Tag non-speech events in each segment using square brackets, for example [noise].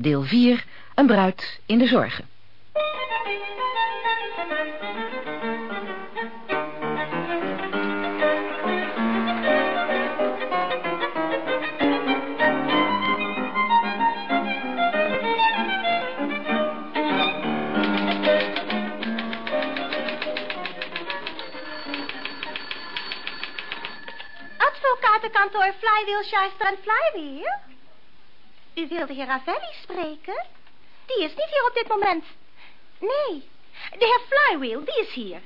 Deel 4. Een bruid in de zorgen. Advocatenkantoor Flywheel, Schuister en Flywheel? U wilde heer Ravelli spreken? Die is niet hier op dit moment. Nee, de heer Flywheel, die is hier.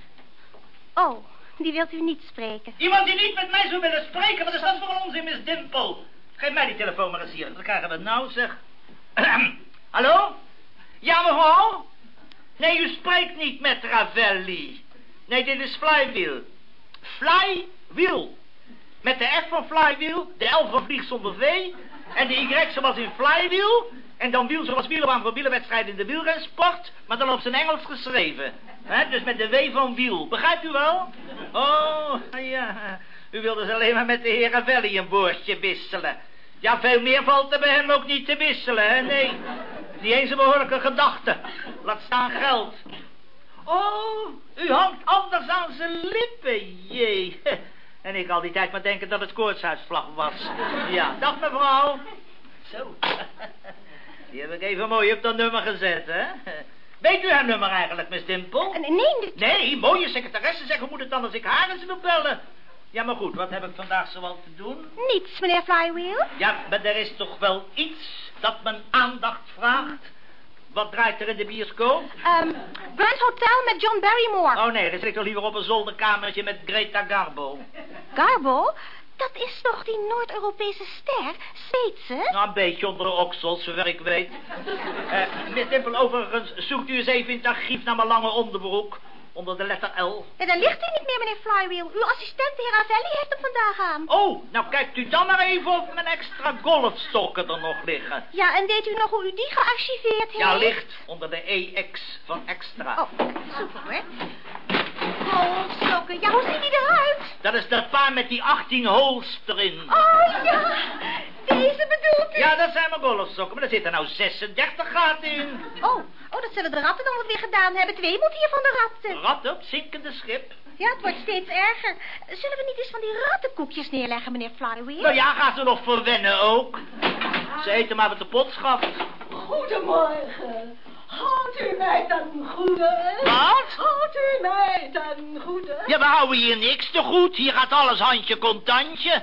Oh, die wilt u niet spreken. Iemand die niet met mij zou willen spreken, wat is dat voor een onzin, Miss Dimple? Geef mij die telefoon maar eens hier, dan krijgen we nou, zeg. [clears throat] Hallo? Ja, mevrouw? Nee, u spreekt niet met Ravelli. Nee, dit is Flywheel. Flywheel. Met de F van Flywheel, de L van vlieg zonder V... en de Y zoals in Flywheel... en dan wiel zoals wielerbaan voor wielerwedstrijden in de wielrensport... maar dan op zijn Engels geschreven. He, dus met de W van wiel. Begrijpt u wel? Oh, ja. U wilde dus alleen maar met de heer Ravelli een boordje wisselen. Ja, veel meer valt er bij hem ook niet te wisselen, hè? Nee, niet eens een behoorlijke gedachte. Laat staan geld. Oh, u hangt anders aan zijn lippen, jee. En ik al die tijd maar denken dat het koortsuitslag was. Ja, dag mevrouw. Zo. Die heb ik even mooi op dat nummer gezet, hè? Weet u haar nummer eigenlijk, Miss Dimple? Nee, nee. Nee, mooie secretaresse zeggen moet het dan als ik haar eens wil bellen. Ja, maar goed, wat heb ik vandaag zoal te doen? Niets, meneer Flywheel. Ja, maar er is toch wel iets dat mijn aandacht vraagt? Wat draait er in de bioscoop? Um, Hotel met John Barrymore. Oh nee, dan zit ik toch liever op een zolderkamertje met Greta Garbo. Garbo? Dat is toch die Noord-Europese ster? Zweedse? Nou, een beetje onder de oksels, zover ik weet. uh, Miss Dimple, overigens, zoekt u eens even in het archief naar mijn lange onderbroek. Onder de letter L. Ja, dan ligt hij niet meer, meneer Flywheel. Uw assistent, de heer Ravelli, heeft hem vandaag aan. Oh, nou kijkt u dan maar even of mijn extra golfstokken er nog liggen. Ja, en weet u nog hoe u die gearchiveerd heeft? Ja, ligt onder de EX van extra. Oh, super hoor. Golfstokken, ja, hoe ziet die eruit? Dat is dat paar met die 18 holes erin. Oh, ja. Deze bedoelt u? Ja, dat zijn mijn golfstokken, maar er zitten nou 36 gaten in. Oh, oh, dat zullen de ratten dan wat weer gedaan hebben. Twee moet hier van de ratten. Ratten op zinkende schip? Ja, het wordt steeds erger. Zullen we niet eens van die rattenkoekjes neerleggen, meneer Flywheel? Nou ja, gaat ze nog verwennen ook. Ze eten maar wat de pot schaft. Goedemorgen. Houdt u mij ten goede? Wat? Houdt u mij ten goede? Ja, we houden hier niks te goed. Hier gaat alles handje contantje.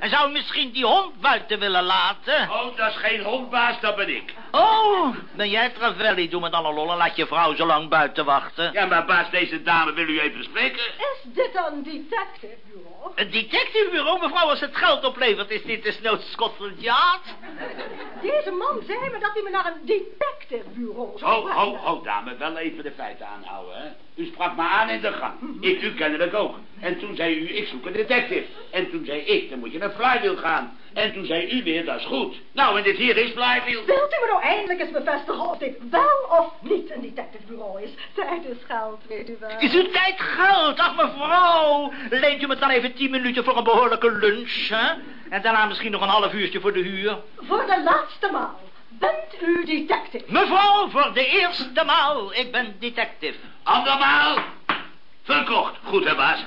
En zou misschien die hond buiten willen laten? Oh, dat is geen hondbaas, dat ben ik. Oh, ben jij Travelli? Doe me dan een lol en laat je vrouw zo lang buiten wachten. Ja, maar baas, deze dame wil u even spreken. Is dit een detectivebureau? Een detectivebureau? Mevrouw, als het geld oplevert, is dit desnoods Scotland Yard? Deze man zei me dat hij me naar een detectivebureau zou Ho, ho, ho, dame, wel even de feiten aanhouden, hè. U sprak me aan in de gang. Ik u kennelijk ook. En toen zei u, ik zoek een detective. En toen zei ik, dan moet je naar Flywheel gaan. En toen zei u weer, dat is goed. Nou, en dit hier is Flywheel. Wilt u me nou eindelijk eens bevestigen of dit wel of niet een detectivebureau is? Tijd is geld, weet u wel. Is uw tijd geld? Ach, mevrouw. Leent u me dan even tien minuten voor een behoorlijke lunch, hè? En daarna misschien nog een half uurtje voor de huur. Voor de laatste maal. Bent u detective? Mevrouw, voor de eerste maal. Ik ben detective. Andermaal. Verkocht. Goed, hè, baas?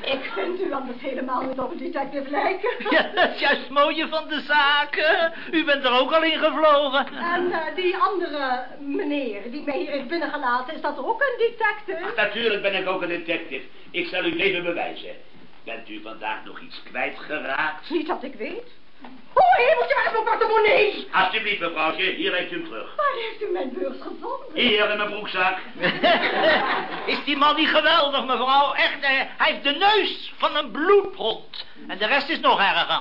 Ik vind u anders helemaal niet op een detective lijken. [laughs] Ja, dat is juist het mooie van de zaken. U bent er ook al in gevlogen. En eh, die andere meneer die mij hier heeft binnengelaten, is dat ook een detective? Natuurlijk ben ik ook een detective. Ik zal u even bewijzen. Bent u vandaag nog iets kwijtgeraakt? Niet dat ik weet. Oh, hemeltje, waar is mijn portemonnee? Alsjeblieft, mevrouwtje, hier heeft u hem terug. Waar heeft u mijn beurs gevonden? Hier in mijn broekzak. [laughs] Is die man niet geweldig, mevrouw? Echt, eh, hij heeft de neus van een bloedhond. En de rest is nog erger.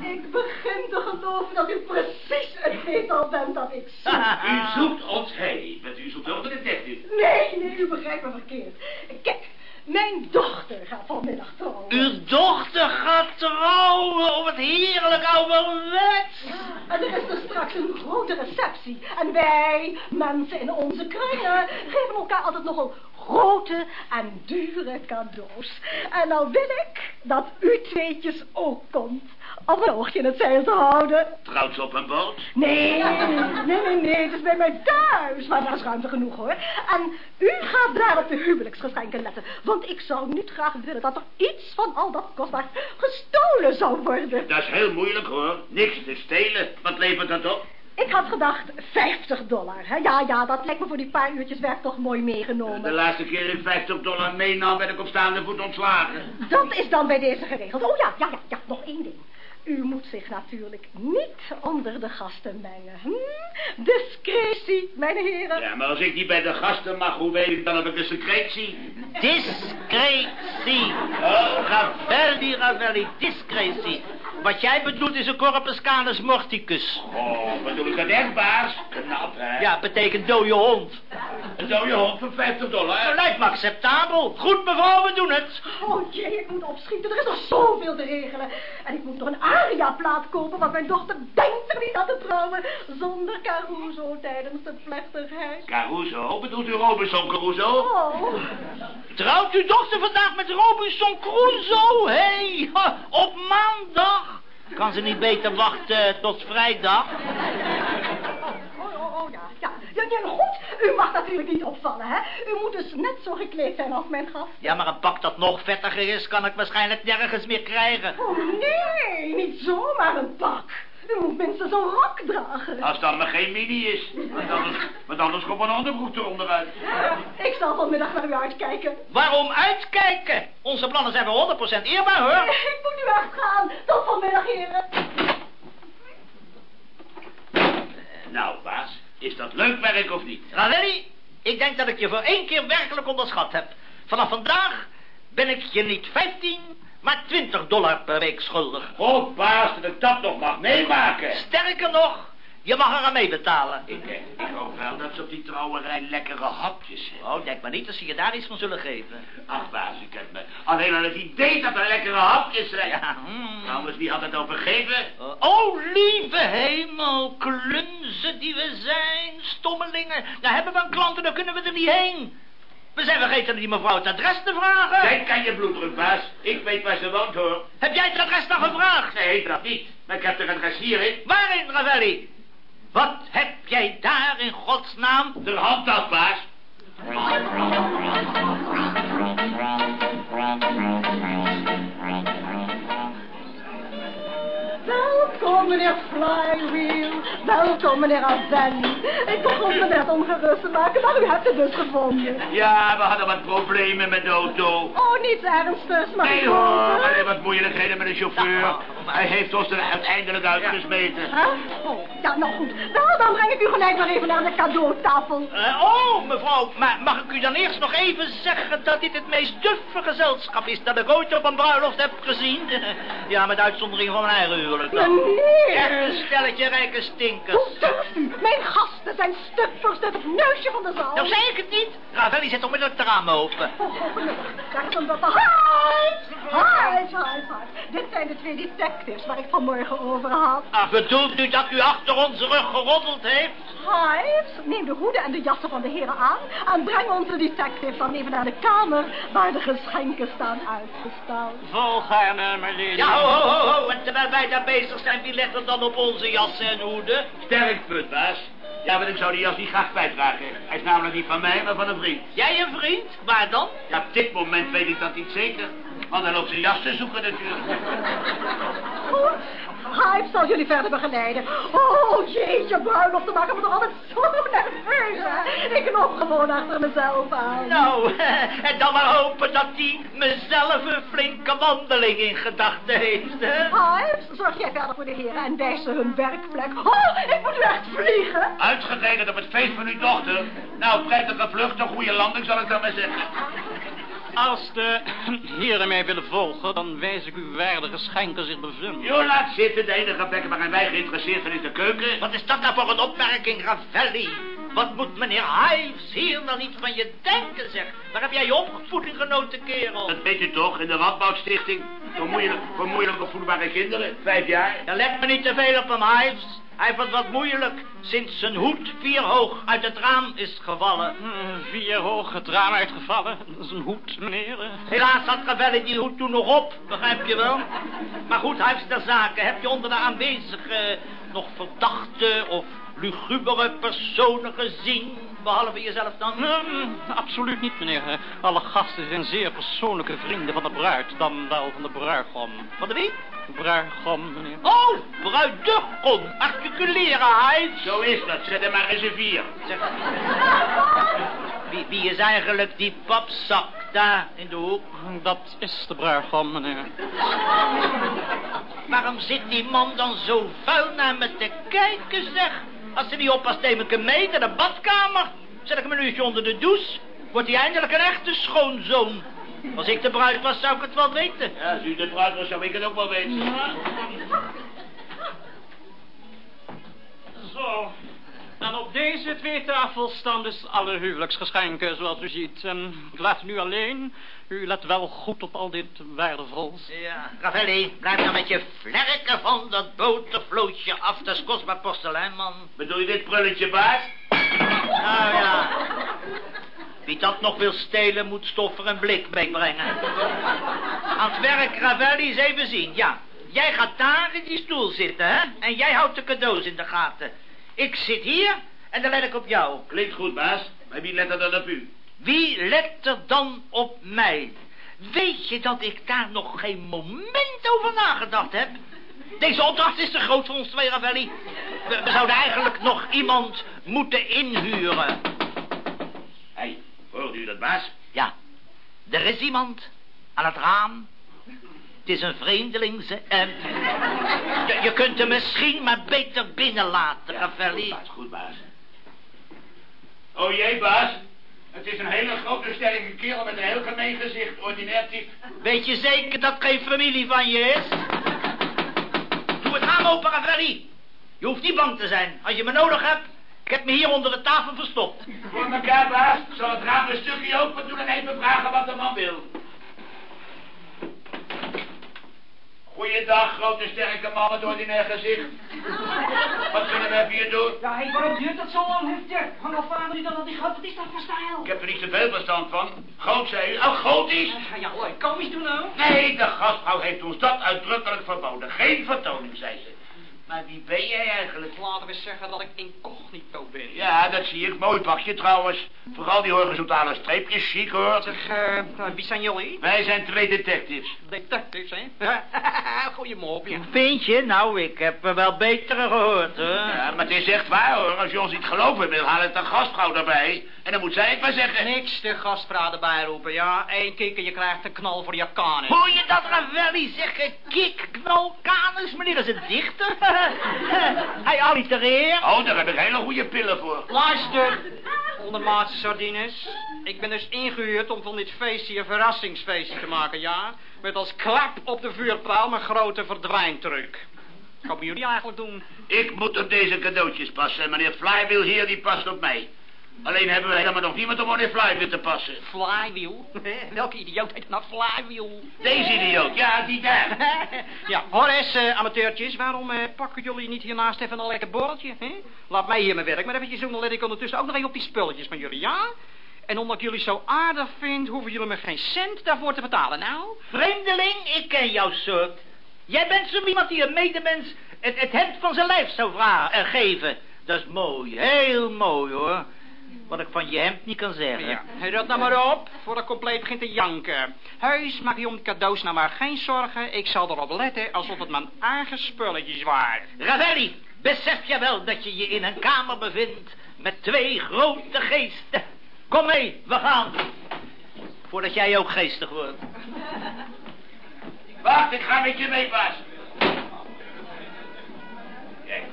Ik begin te geloven dat u precies het metal bent dat ik zoek. [laughs] U zoekt ons heen. Bent u zoekt ook een detective? Nee, nee, u begrijpt me verkeerd. Kijk, mijn dochter gaat vanmiddag trouwen. Uw dochter gaat trouwen. Oh, wat heerlijk ouderwets. En er is dus straks een grote receptie. En wij, mensen in onze kringen, geven elkaar altijd nogal grote en dure cadeaus. En nou wil ik dat u tweetjes ook komt. Om een oogje in het zeil te houden. Trouwt ze op een boot? Nee, nee, nee, nee, het is bij mij thuis. Maar daar is ruimte genoeg hoor. En u gaat daar op de huwelijksgeschenken letten. Want ik zou niet graag willen dat er iets van al dat kostbaar gestolen zou worden. Dat is heel moeilijk hoor. Niks te stelen. Wat levert dat op? Ik had gedacht 50 dollar. Hè? Ja, ja, dat lijkt me voor die paar uurtjes werk toch mooi De meegenomen. laatste keer ik 50 dollar meenam, werd ik op staande voet ontslagen. Dat is dan bij deze geregeld. Oh ja, ja, ja, ja, nog één ding. U moet zich natuurlijk niet onder de gasten mengen. Hm? Discretie, mijn heren. Ja, maar als ik niet bij de gasten mag, hoe weet ik dan of ik een secretie? Discretie. Oh, Ravelli, Ravelli, discretie. Wat jij bedoelt is een corpus canis morticus. Oh, bedoel ik dat echt, baas? Knap, hè? Ja, betekent dode hond. Een dode hond voor 50 dollar. Lijkt me acceptabel. Goed, mevrouw, we doen het. Oh jee, ik moet opschieten. Er is nog zoveel te regelen. En ik moet nog een aria-plaat kopen, want mijn dochter denkt er niet aan te trouwen zonder Caruso tijdens de plechtigheid. Caruso? Bedoelt u Robinson Caruso? Oh, Trouwt uw dochter vandaag met Robinson Crusoe? Hé, hey, [laughs] op maandag. Kan ze niet beter wachten tot vrijdag? oh, oh, oh ja, ja. Ja, ja, goed. U mag natuurlijk niet opvallen, hè. U moet dus net zo gekleed zijn als mijn gast. Ja, maar een pak dat nog vettiger is, kan ik waarschijnlijk nergens meer krijgen. Oh nee, niet zomaar een pak. U moet minstens een rok dragen. Als dat maar geen mini is. Want anders, want anders komt een onderbroek eronder uit. Ik zal vanmiddag naar u uitkijken. Waarom uitkijken? Onze plannen zijn wel 100% eerbaar, hoor. Ik moet nu echt gaan. Tot vanmiddag, heren. Nou, baas, is dat leuk werk of niet? Ravelli, ik denk dat ik je voor één keer werkelijk onderschat heb. Vanaf vandaag ben ik je niet 15, maar 20 dollar per week schuldig. Oh, baas, dat ik dat nog mag meemaken. Sterker nog, je mag er aan mee betalen. Ik, eh, ik hoop wel dat ze op die trouwerij lekkere hapjes hebben. Oh, denk maar niet dat ze je daar iets van zullen geven. Ach, baas, ik heb me alleen aan het idee dat er lekkere hapjes zijn. Ja, hmm. Anders, wie had het overgeven? Oh, lieve hemel, klunzen die we zijn, stommelingen. Nou hebben we een klant en dan kunnen we er niet heen. We zijn vergeten die mevrouw het adres te vragen. Denk aan je bloeddruk, baas. Ik weet waar ze woont, hoor. Heb jij het adres dan gevraagd? Nee, dat niet. Maar ik heb er een adres hierin. Waarin, Ravelli? Wat heb jij daar in godsnaam? De handtas, baas. Welkom, meneer Flywheel. Welkom, meneer Avelli. Ik begon me net ongerust te maken, maar u hebt het dus gevonden. Ja, we hadden wat problemen met de auto. Oh, niets ernstigs, maar Nee hoor, alleen wat moeilijkheden met de chauffeur. Hij heeft ons er uiteindelijk uitgesmeten. Huh? Oh, ja, nou goed. Wel, dan breng ik u gelijk maar even naar de cadeautafel. Eh, oh, mevrouw, maar mag ik u dan eerst nog even zeggen dat dit het meest duffe gezelschap is dat ik ooit op een bruiloft heb gezien? [laughs] ja, met uitzondering van mijn eigen dan. Meneer! Echt een stelletje rijke stinkers. Hoe durft u? Mijn gasten zijn stuk voor stuk het neusje van de zaal. Nou, zei ik het niet? Ravelli zet onmiddellijk de ramen open. Oh, oh. Daar. Hives! Hives, hives, hives. Dit zijn de twee detectives waar ik vanmorgen over had. Ah, bedoelt u dat u achter onze rug geroddeld heeft? Hives, neem de hoeden en de jassen van de heren aan... en breng onze detectives dan even naar de kamer... waar de geschenken staan uitgestald. Volgaarne, meneer. Ja, ho, ho, ho, ho. En terwijl wij daar bezig zijn, wie let er dan op onze jassen en hoeden? Sterk punt, baas. Ja, maar ik zou die jas niet graag kwijtraken. Hij is namelijk niet van mij, maar van een vriend. Jij een vriend? Waar dan? Ja, op dit moment weet ik dat niet zeker. Want hij loopt zijn jas te zoeken natuurlijk. Goed, Hives zal jullie verder begeleiden. Oh, jeetje, bruiloften maken me toch altijd zo nerveus, hè? Ik loop gewoon achter mezelf aan. Nou, en dan maar hopen dat hij mezelf een flinke wandeling in gedachten heeft, hè? Hives, zorg jij verder voor de heren en wijs ze hun werkplek. Oh, ik moet vliegen. Uitgerekend op het feest van uw dochter. Nou, prettige vlucht, een goede landing, zal ik dan maar zeggen. Als de [clears throat] heren mij willen volgen, dan wijs ik uw waardige schenken zich bevinden. Jo, laat zitten. De enige plek waarin wij geïnteresseerd zijn is de keuken. Wat is dat nou voor een opmerking, Ravelli? Wat moet meneer Hives hier nou niet van je denken, zeg? Waar heb jij je opvoeding genoten, kerel? Dat weet u toch, in de Radboudstichting. Voor moeilijk, voor moeilijk opvoedbare kinderen. Vijf jaar. Ja, let me niet te veel op hem, Hives. Hij het wat moeilijk sinds zijn hoed vier hoog uit het raam is gevallen. Eh, Vier hoog het raam uitgevallen. Dat is een hoed, meneer. Helaas had Ravelli die hoed toen nog op, begrijp je wel? Maar goed, huis ter zaken. Heb je onder de aanwezigen nog verdachte of lugubere personen gezien? Behalve jezelf dan? Absoluut niet, meneer. Alle gasten zijn zeer persoonlijke vrienden van de bruid. Dan wel van de bruigom. Van de wie? Bruigom, meneer. Oh, bruidegom. Articuleren, Heinz. Zo is dat, zet er maar eens een vier. Zeg, wie, wie is eigenlijk die papzak daar in de hoek? Dat is de bruigom, meneer. Waarom zit die man dan zo vuil naar me te kijken, zeg? Als ze niet oppast, neem ik hem mee naar de badkamer. Zet ik hem een uurtje onder de douche. Wordt hij eindelijk een echte schoonzoon. Als ik de bruid was, zou ik het wel weten. Ja, als u de bruid was, zou ik het ook wel weten. Zo. En op deze twee tafels staan dus alle huwelijksgeschenken, zoals u ziet. En ik laat u nu alleen. U let wel goed op al dit waardevols. Ja, Ravelli, blijf nou met je vlerken van dat botervlootje af. Dat is kostbaar porselein, man. Bedoel je dit prulletje, baas? Nou ja. Wie dat nog wil stelen, moet stoffer en blik meebrengen. Aan het werk, Ravelli, eens even zien. Ja, jij gaat daar in die stoel zitten, hè? En jij houdt de cadeaus in de gaten. Ik zit hier en dan let ik op jou. Klinkt goed, baas. Maar wie let er dan op u? Wie let er dan op mij? Weet je dat ik daar nog geen moment over nagedacht heb? Deze opdracht is te groot voor ons twee, Ravelli. We, we zouden eigenlijk nog iemand moeten inhuren. Hé, hey, hoort u dat, baas? Ja, er is iemand aan het raam. Het is een vreemdeling, ze. En je, je kunt hem misschien maar beter binnenlaten, Ravelli. Baas, goed, baas. Oh jee, baas. Het is een hele grote sterke kerel met een heel gemeen gezicht, ordinair type. Weet je zeker dat geen familie van je is? Doe het raam open, Ravelli. Je hoeft niet bang te zijn. Als je me nodig hebt, ik heb me hier onder de tafel verstopt. Voor elkaar, baas. Zal het raam een stukje open doen en even vragen wat de man wil. Goeiedag, grote sterke man met ordinair gezicht. Wat kunnen we even hier doen? Ja, waarom duurt dat zo lang, heftig? Hang al vader niet dan al die groot, wat is dat voor stijl? Ik heb er niet zoveel verstand van. Groot, zei u. Oh, groot is? Ja, ja, hoor, komisch doen nou. Nee, de gastvrouw heeft ons dat uitdrukkelijk verboden. Geen vertoning, zei ze. Maar wie ben jij eigenlijk? Laten we zeggen dat ik incognito ben. Ja, dat zie ik. Mooi pakje trouwens. Vooral die horizontale streepjes, chic hoor. Zeg, eh, wie zijn jullie? Wij zijn twee detectives. Detectives, hè? [laughs] Goeie mopje. Vind je? Nou, ik heb er wel betere gehoord, hoor. Ja, maar het is echt waar hoor. Als je ons niet geloven wil, haal het een gastvrouw erbij. En dan moet zij het maar zeggen. Niks de gastvrouw erbij roepen, ja. Eén kikker, je krijgt een knal voor je kanen. Hoor je dat, Ravelli zeggen? Kik, knal, kanus, meneer is een dichter. [laughs] Hij allitereert. Oh, daar heb ik hele goede pillen voor. Luister, ondermaatse sardines. Ik ben dus ingehuurd om van dit feestje een verrassingsfeestje te maken, ja? Met als klap op de vuurpaal mijn grote verdwijntruc. Wat gaan jullie eigenlijk doen? Ik moet op deze cadeautjes passen. En meneer Flywheel hier, die past op mij. Alleen hebben we helemaal nog niemand om meneer Flywheel te passen. Flywheel? [laughs] Welke idioot heet nou Flywheel? Deze idioot, ja, die daar. [laughs] ja, hoor eens, eh, amateurtjes. Waarom eh, pakken jullie niet hiernaast even een lekker borreltje? Hè? Laat mij hier mijn werk maar eventjes doen. Dan let ik ondertussen ook nog even op die spulletjes van jullie, ja? En omdat ik jullie zo aardig vind, hoeven jullie me geen cent daarvoor te betalen, nou? Vreemdeling, ik ken jouw soort. Jij bent zo iemand die een medemens het, het hemd van zijn lijf zou vragen en geven. Dat is mooi, heel mooi hoor. Wat ik van je hemd niet kan zeggen. Ja, hou dat nou maar op, voordat ik compleet begint te janken. Heus, maak je om de cadeaus nou maar geen zorgen. Ik zal erop letten alsof het mijn eigen spulletjes waren. Ravelli, besef je wel dat je je in een kamer bevindt met twee grote geesten? Kom mee, we gaan. Voordat jij ook geestig wordt. Wacht, ik ga met je mee, baas. Kijk,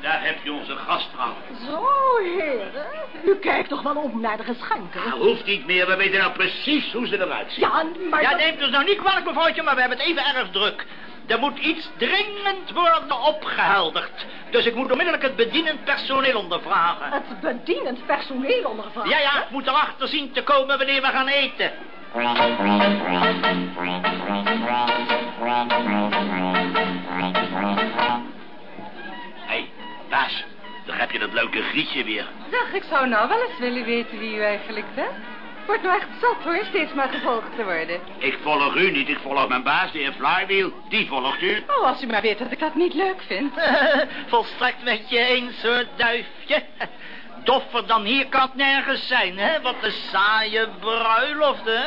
daar heb je onze gastvrouw. Zo, heren. U kijkt toch wel op naar de geschenken? Nou, hoeft niet meer, we weten nou precies hoe ze eruit zien. Ja, maar... Ja, dat- neemt ons nou niet kwalijk, mevrouwtje, maar we hebben het even erg druk. Er moet iets dringend worden opgehelderd. Dus ik moet onmiddellijk het bedienend personeel ondervragen. Het bedienend personeel ondervragen. Ja, ja, ik moet erachter zien te komen wanneer we gaan eten. Baas, daar heb je dat leuke grietje weer. Zeg, ik zou nou wel eens willen weten wie u eigenlijk bent. Wordt nou echt zat hoor, steeds maar gevolgd te worden. Ik volg u niet, ik volg mijn baas, de heer Flywheel. Die volgt u. Oh, als u maar weet dat ik dat niet leuk vind. [laughs] Volstrekt met je eens hoor, duifje. Doffer dan hier kan het nergens zijn, hè? Wat een saaie bruiloft, hè?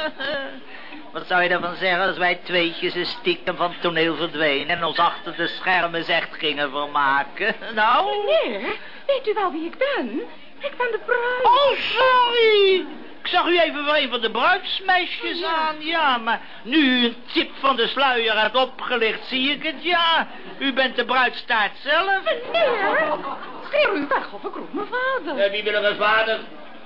Wat zou je ervan zeggen als wij tweetjes een stiekem van het toneel verdwenen... en ons achter de schermen echt gingen vermaken? [laughs] Nou? Meneer, weet u wel wie ik ben? Ik ben de bruid. Oh, sorry! Ik zag u even voor een van de bruidsmeisjes aan, ja, maar nu u een tip van de sluier hebt opgelicht, zie ik het, ja. U bent de bruidstaart zelf. Meneer, schreeuw u weg of ik roep mijn vader. Eh, wie wil er een vader?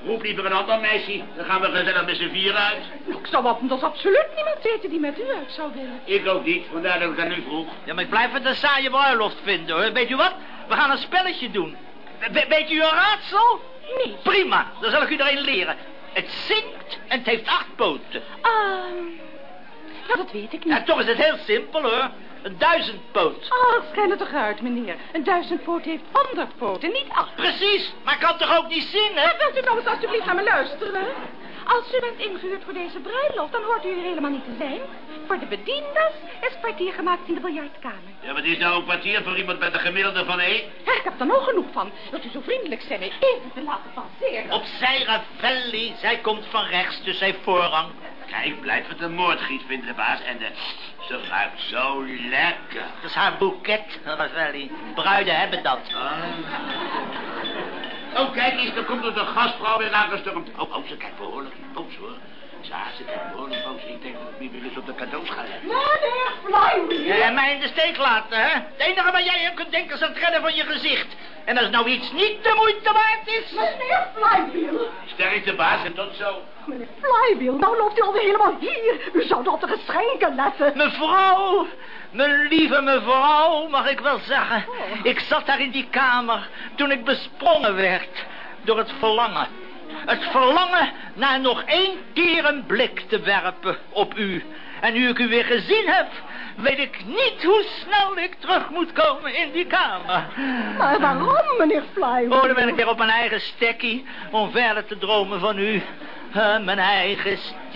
Roep liever een ander meisje. Dan gaan we gezellig met z'n vier uit. Ik zou op, dat is absoluut niemand weten die met u uit zou willen. Ik ook niet, vandaar dat ik aan u vroeg. Ja, maar ik blijf het een saaie bruiloft vinden, hoor. Weet u wat? We gaan een spelletje doen. We- weet u een raadsel? Nee. Prima, dan zal ik u er een leren. Het zingt en het heeft acht poten. Ehm, ja, dat weet ik niet. Ja, toch is het heel simpel, hoor. Een duizendpoot. Oh, schijn het toch uit, meneer. Een duizendpoot heeft honderd poten, niet acht. Precies, maar kan toch ook niet zingen? Maar wilt u nou eens alsjeblieft naar me luisteren? Als u bent ingehuurd voor deze bruiloft, dan hoort u hier helemaal niet te zijn. Voor de bediendes is kwartier gemaakt in de biljartkamer. Ja, wat is nou een kwartier voor iemand met een gemiddelde van één? Ja, ik heb er nog genoeg van. Wilt u zo vriendelijk zijn mij even te laten passeren? Opzij, Ravelli. Zij komt van rechts, dus zij heeft voorrang. Kijk, blijf het een moordgiet vinden, de baas. En de... ze ruikt zo lekker. Dat is haar boeket, Ravelli. Bruiden hebben dat. Oh, kijk eens, er komt er de gastvrouw weer aangestormd. Oh, oh, ze kijkt behoorlijk boos, hoor. Ja, ze kijkt behoorlijk boos. Ik denk dat ik weer eens op de cadeaus ga. Meneer Flywheel! En mij in de steek laten, hè? Het enige wat jij kunt denken is aan het redden van je gezicht. En als nou iets niet de moeite waard is... Meneer Flywheel! Sterkte, baas, en tot zo. Meneer Flywheel, nou loopt u alweer helemaal hier. U zou op de geschenken letten. Mevrouw, mijn lieve mevrouw, mag ik wel zeggen. Ik zat daar in die kamer toen ik besprongen werd door het verlangen. Het verlangen naar nog één keer een blik te werpen op u. En nu ik u weer gezien heb, weet ik niet hoe snel ik terug moet komen in die kamer. Maar waarom, meneer Flywheel? Oh, dan ben ik weer op mijn eigen stekkie om verder te dromen van u. Mijn eigen stekkie.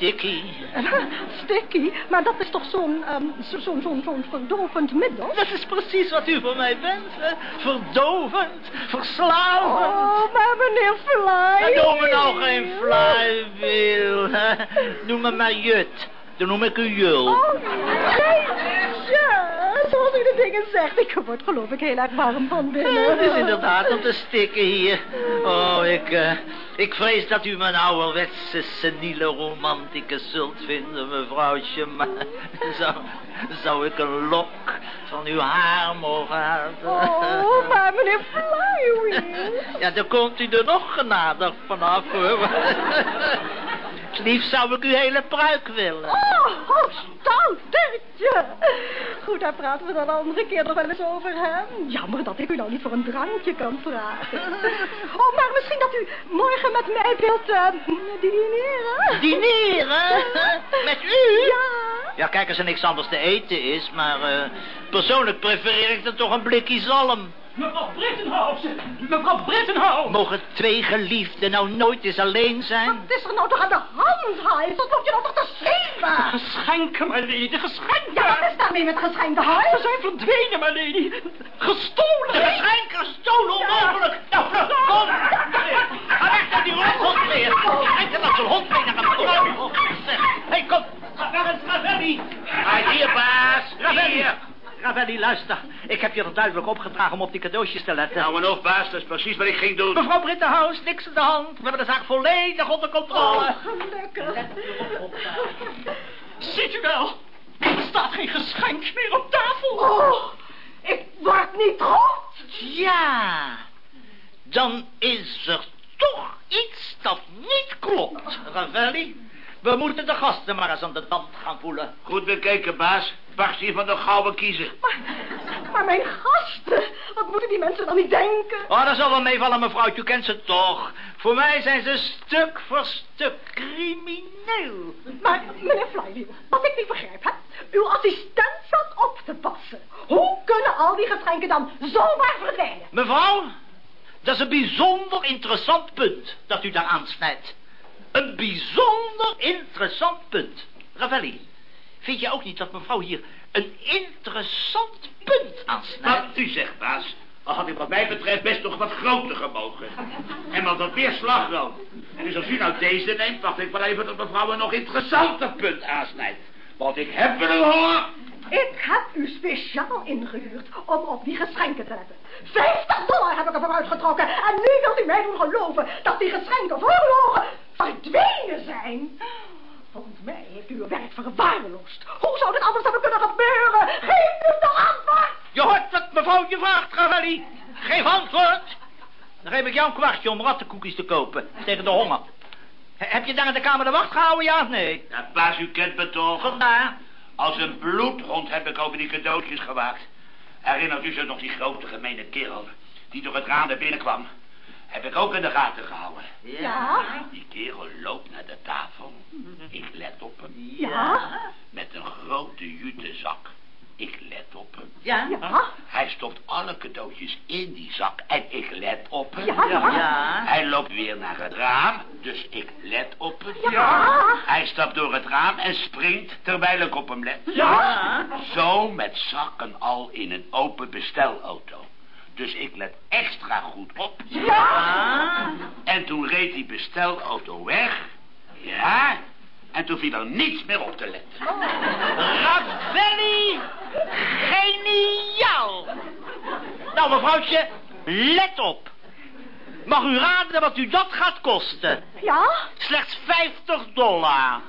Sticky, [laughs] maar dat is toch zo'n ehm, zo- zo'n zo'n zo'n verdovend middel? Dat is precies wat u voor mij bent. Hè? Verdovend, verslavend. Oh, maar meneer En Flywheel... noem me nou geen flywheel. hè. Noem me maar Jut. Dan noem ik u Jul. Oh, jeetje. Zoals u de dingen zegt, ik word geloof ik heel erg warm van binnen. Eh, Het is inderdaad om te stikken hier. Oh, ik, eh, ik vrees dat u mijn ouderwetse seniele romanticus zult vinden, mevrouwtje. Maar zou, zou ik een lok van uw haar mogen hebben? Oh, maar meneer Flywheel... Ja, dan komt u er nog genadig vanaf, hoor. Het liefst zou ik uw hele pruik willen. Oh, oh stoutertje. Goed, daar praten we dan een andere keer nog wel eens over, hè? Jammer dat ik u nou niet voor een drankje kan vragen. [laughs] Oh, maar misschien dat u morgen met mij wilt eh, dineren. Dineren? [laughs] Met u? Ja. Ja, kijk, als er niks anders te eten is, maar eh, persoonlijk prefereer ik dan toch een blikje zalm. Mevrouw Brittenhouse! Mevrouw Brittenhouse! Mogen twee geliefden nou nooit eens alleen zijn? Wat is er nou toch aan de hand, Hais? Wat loop je nou toch te schreeuwen? Geschenken, my lady, geschenken! Ja, wat is daarmee met geschenken, Ze Hais? zijn verdwenen, my lady! Gestolen! De geschenken gestolen, onmogelijk! Nou, nou, kom! Ga weg naar die rothond weer! Kijk, dat zo'n hond mee naar een. Hé, hey, kom! Waar is Ravelli? Ah, hier, baas. Ravelli! Ravelli, luister. Ik heb je er duidelijk opgedragen om op die cadeautjes te letten. Nou en of, baas, dat is precies wat ik ging doen. Mevrouw Brittenhuis, niks aan de hand. We hebben de zaak volledig onder controle. Oh, gelukkig. Ziet u wel? Er staat geen geschenk meer op tafel. Oh, ik word niet goed. Ja, dan is er toch iets dat niet klopt, Ravelli. We moeten de gasten maar eens aan de tand gaan voelen. Goed bekeken, baas. Barst hier van de gouden kiezen. Maar, maar mijn gasten, wat moeten die mensen dan niet denken? Oh, dat zal wel meevallen, mevrouwtje. U kent ze toch. Voor mij zijn ze stuk voor stuk crimineel. Maar, meneer Flywheel, wat ik niet begrijp, hè? Uw assistent zat op te passen. Hoe kunnen al die geschenken dan zomaar verdwijnen? Mevrouw, dat is een bijzonder interessant punt dat u daar aansnijdt. Een bijzonder interessant punt. Ravelli, vind je ook niet dat mevrouw hier een interessant punt aansnijdt? Wat u zegt, baas. Al had ik wat mij betreft best nog wat groter gemogen. En wat wat meer slagroom. En dus als u nou deze neemt, wacht ik wel even tot mevrouw een nog interessanter punt aansnijdt. Want ik heb willen horen... Ik heb u speciaal ingehuurd om op die geschenken te letten. 50 dollar heb ik ervoor uitgetrokken. En nu wilt u mij doen geloven dat die geschenken voorlogen verdwenen zijn. Volgens mij heeft u uw werk verwaarloosd. Hoe zou dit anders hebben kunnen gebeuren? Geef u toch antwoord! Je hoort wat mevrouw je vraagt, Ravelli. Geef antwoord. Dan geef ik jou een kwartje om rattenkoekjes te kopen. Tegen de honger. He- Heb je daar in de kamer de wacht gehouden, ja of nee? Ja, baas, u kent me toch? Vandaar. Als een bloedhond heb ik over die cadeautjes gewaakt. Herinnert u zich nog die grote gemene kerel die door het raam naar binnen kwam? Heb ik ook in de gaten gehouden. Ja? Die kerel loopt naar de tafel. Ik let op hem. Ja? Met een grote jute zak. Ik let op hem. Ja? Hij stopt alle cadeautjes in die zak en ik let op hem. Ja, ja. Hij loopt weer naar het raam, dus ik let op hem. Ja. Hij stapt door het raam en springt terwijl ik op hem let. Ja? Zo met zakken al in een open bestelauto. Dus ik let extra goed op. Ja? En toen reed die bestelauto weg. Ja. En toen viel er niets meer op te letten. Ravelli, geniaal. Nou, mevrouwtje, let op. Mag u raden wat u dat gaat kosten? Ja? Slechts 50 dollar.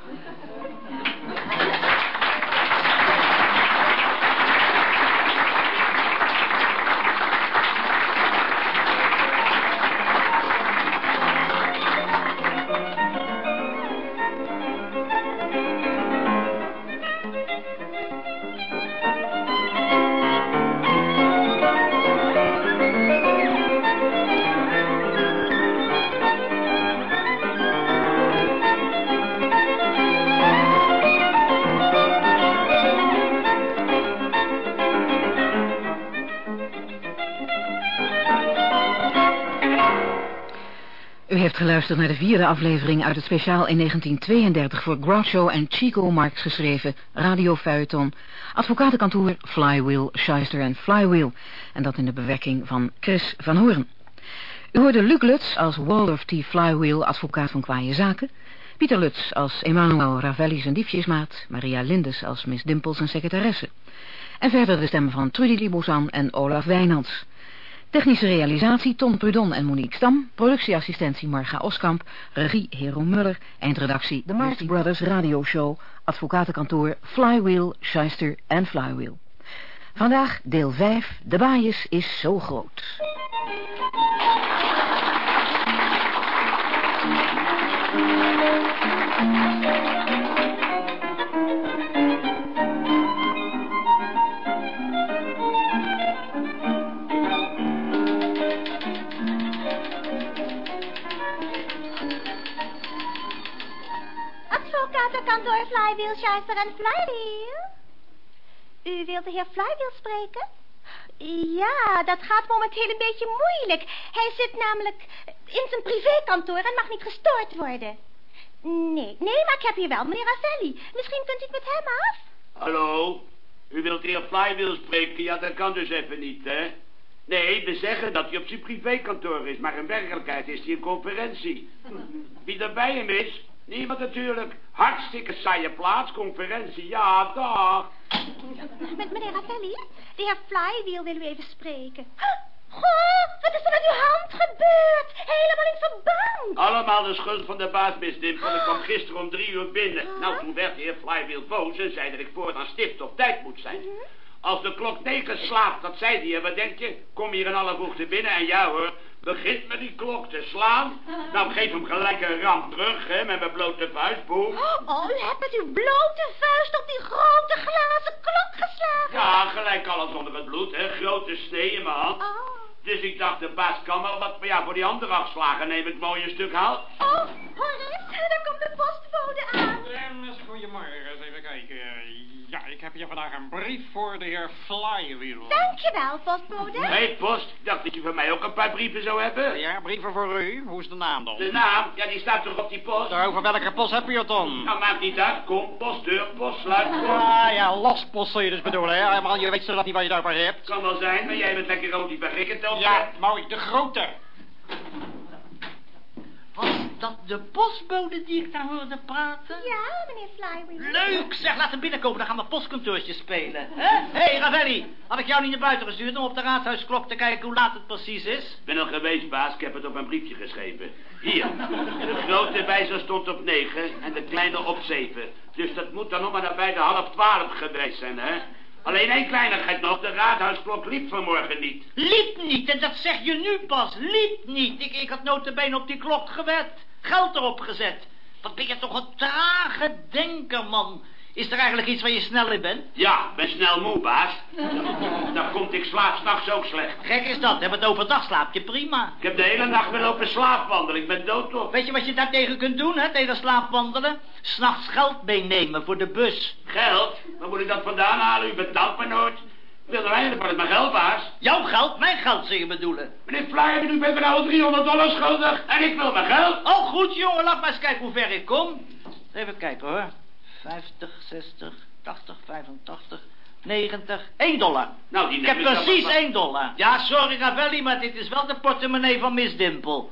Geluisterd naar de vierde aflevering uit het speciaal in 1932 voor Groucho en Chico Marx geschreven radiofeuilleton Advocatenkantoor Flywheel, Shyster en Flywheel. En dat in de bewerking van Chris van Hoorn. U hoorde Luc Lutz als Waldorf T. Flywheel, advocaat van kwaaie zaken. Pieter Lutz als Emmanuel Ravelli zijn diefjesmaat. Maria Lindes als Miss Dimpels en secretaresse. En verder de stemmen van Trudy Libouzan en Olaf Wijnands. Technische realisatie Tom Prudon en Monique Stam. Productieassistentie Marga Oskamp. Regie Hero Muller. Eindredactie The Marx Brothers Radio Show. Advocatenkantoor Flywheel, Shyster en Flywheel. Vandaag deel 5. De bias is zo groot. Advocatenkantoor Flywheel, Shyster en Flywheel. U wilt de heer Flywheel spreken? Ja, dat gaat momenteel een beetje moeilijk. Hij zit namelijk in zijn privékantoor en mag niet gestoord worden. Nee, nee, maar ik heb hier wel meneer Ravelli. Misschien kunt u het met hem af? Hallo? U wilt de heer Flywheel spreken? Ja, dat kan dus even niet, hè? Nee, we zeggen dat hij op zijn privékantoor is, maar in werkelijkheid is hij in conferentie. Wie er bij hem is? Niemand natuurlijk. Hartstikke saaie plaats, conferentie, ja, dag. Met meneer Ravelli? De heer Flywheel wil u even spreken. Goh, wat is er met uw hand gebeurd? Helemaal in verband. Allemaal de schuld van de baas, Miss Dimple. Ik kwam gisteren om drie uur binnen. Nou, toen werd de heer Flywheel boos en zei dat ik voortaan stipt op tijd moet zijn. Als de klok negen slaat, dat zei hij, wat denk je? Kom hier in alle vroegte binnen en ja hoor, begint met die klok te slaan. Nou, geef hem gelijk een ram terug, hè, met mijn blote vuist, boem. Oh, u hebt met uw blote vuist op die grote glazen klok geslagen. Ja, gelijk alles onder het bloed, hè, grote snee in mijn hand. Oh. Dus ik dacht, de baas kan wel wat. Maar ja, voor die andere afslagen neem ik mooi een stuk hout. Oh, Horace, daar komt de postbode aan. Dames, goedemorgen. Eens even kijken. Ja, ik heb hier vandaag een brief voor de heer Flywheel. Dankjewel, postbode. Hé, hey, post, ik dacht dat je van mij ook een paar brieven zou hebben. Ja, brieven voor u. Hoe is de naam dan? De naam, ja, die staat toch op die post? Zo, over welke post heb je het dan? Nou, maakt niet uit. Kom, postdeur, postsluit, kom. Ah, ja, lastpost zul je dus bedoelen, hè? Maar je weet zelf niet wat je daarvoor hebt. Kan wel zijn, maar jij bent lekker rood die bij Rikken telt. Ja, mooi, de grote. Was dat de postbode die ik daar hoorde praten? Ja, meneer Flywheel. Leuk, zeg, laat hem binnenkomen, dan gaan we postkantoortje spelen. Hé, hey, Ravelli, had ik jou niet naar buiten gestuurd om op de raadhuisklok te kijken hoe laat het precies is? Ik ben al geweest, baas. Ik heb het op een briefje geschreven. Hier. De grote wijzer stond op negen en de kleine op zeven. Dus dat moet dan nog maar bij de half twaalf geweest zijn, hè? Alleen één kleinigheid nog. De raadhuisklok liep vanmorgen niet. Liep niet, en dat zeg je nu pas, liep niet. Ik, ik had notabene op die klok gewet, geld erop gezet. Wat ben je toch een trage denker, man. Is er eigenlijk iets waar je snel in bent? Ja, ik ben snel moe, baas. [laughs] Dan komt ik slaap s'nachts ook slecht. Gek is dat, hè, want overdag slaap je prima. Ik heb de hele nacht weer lopen slaapwandelen. Ik ben doodop. Weet je wat je daartegen kunt doen, hè, tegen slaapwandelen? S'nachts geld meenemen voor de bus. Geld? Waar moet ik dat vandaan halen? U betaalt me nooit. Ik wil er eindelijk van het mijn geld, baas. Jouw geld, mijn geld, zul je bedoelen. Meneer Flyer, u bent me nou al 300 dollar schuldig. En ik wil mijn geld. Oh, goed, jongen, laat maar eens kijken hoe ver ik kom. Even kijken, hoor. 50, 60, 80, 85, 90, 1 dollar. Nou, die Ik heb precies maar. 1 dollar. Ja, sorry Ravelli, maar dit is wel de portemonnee van Miss Dimple.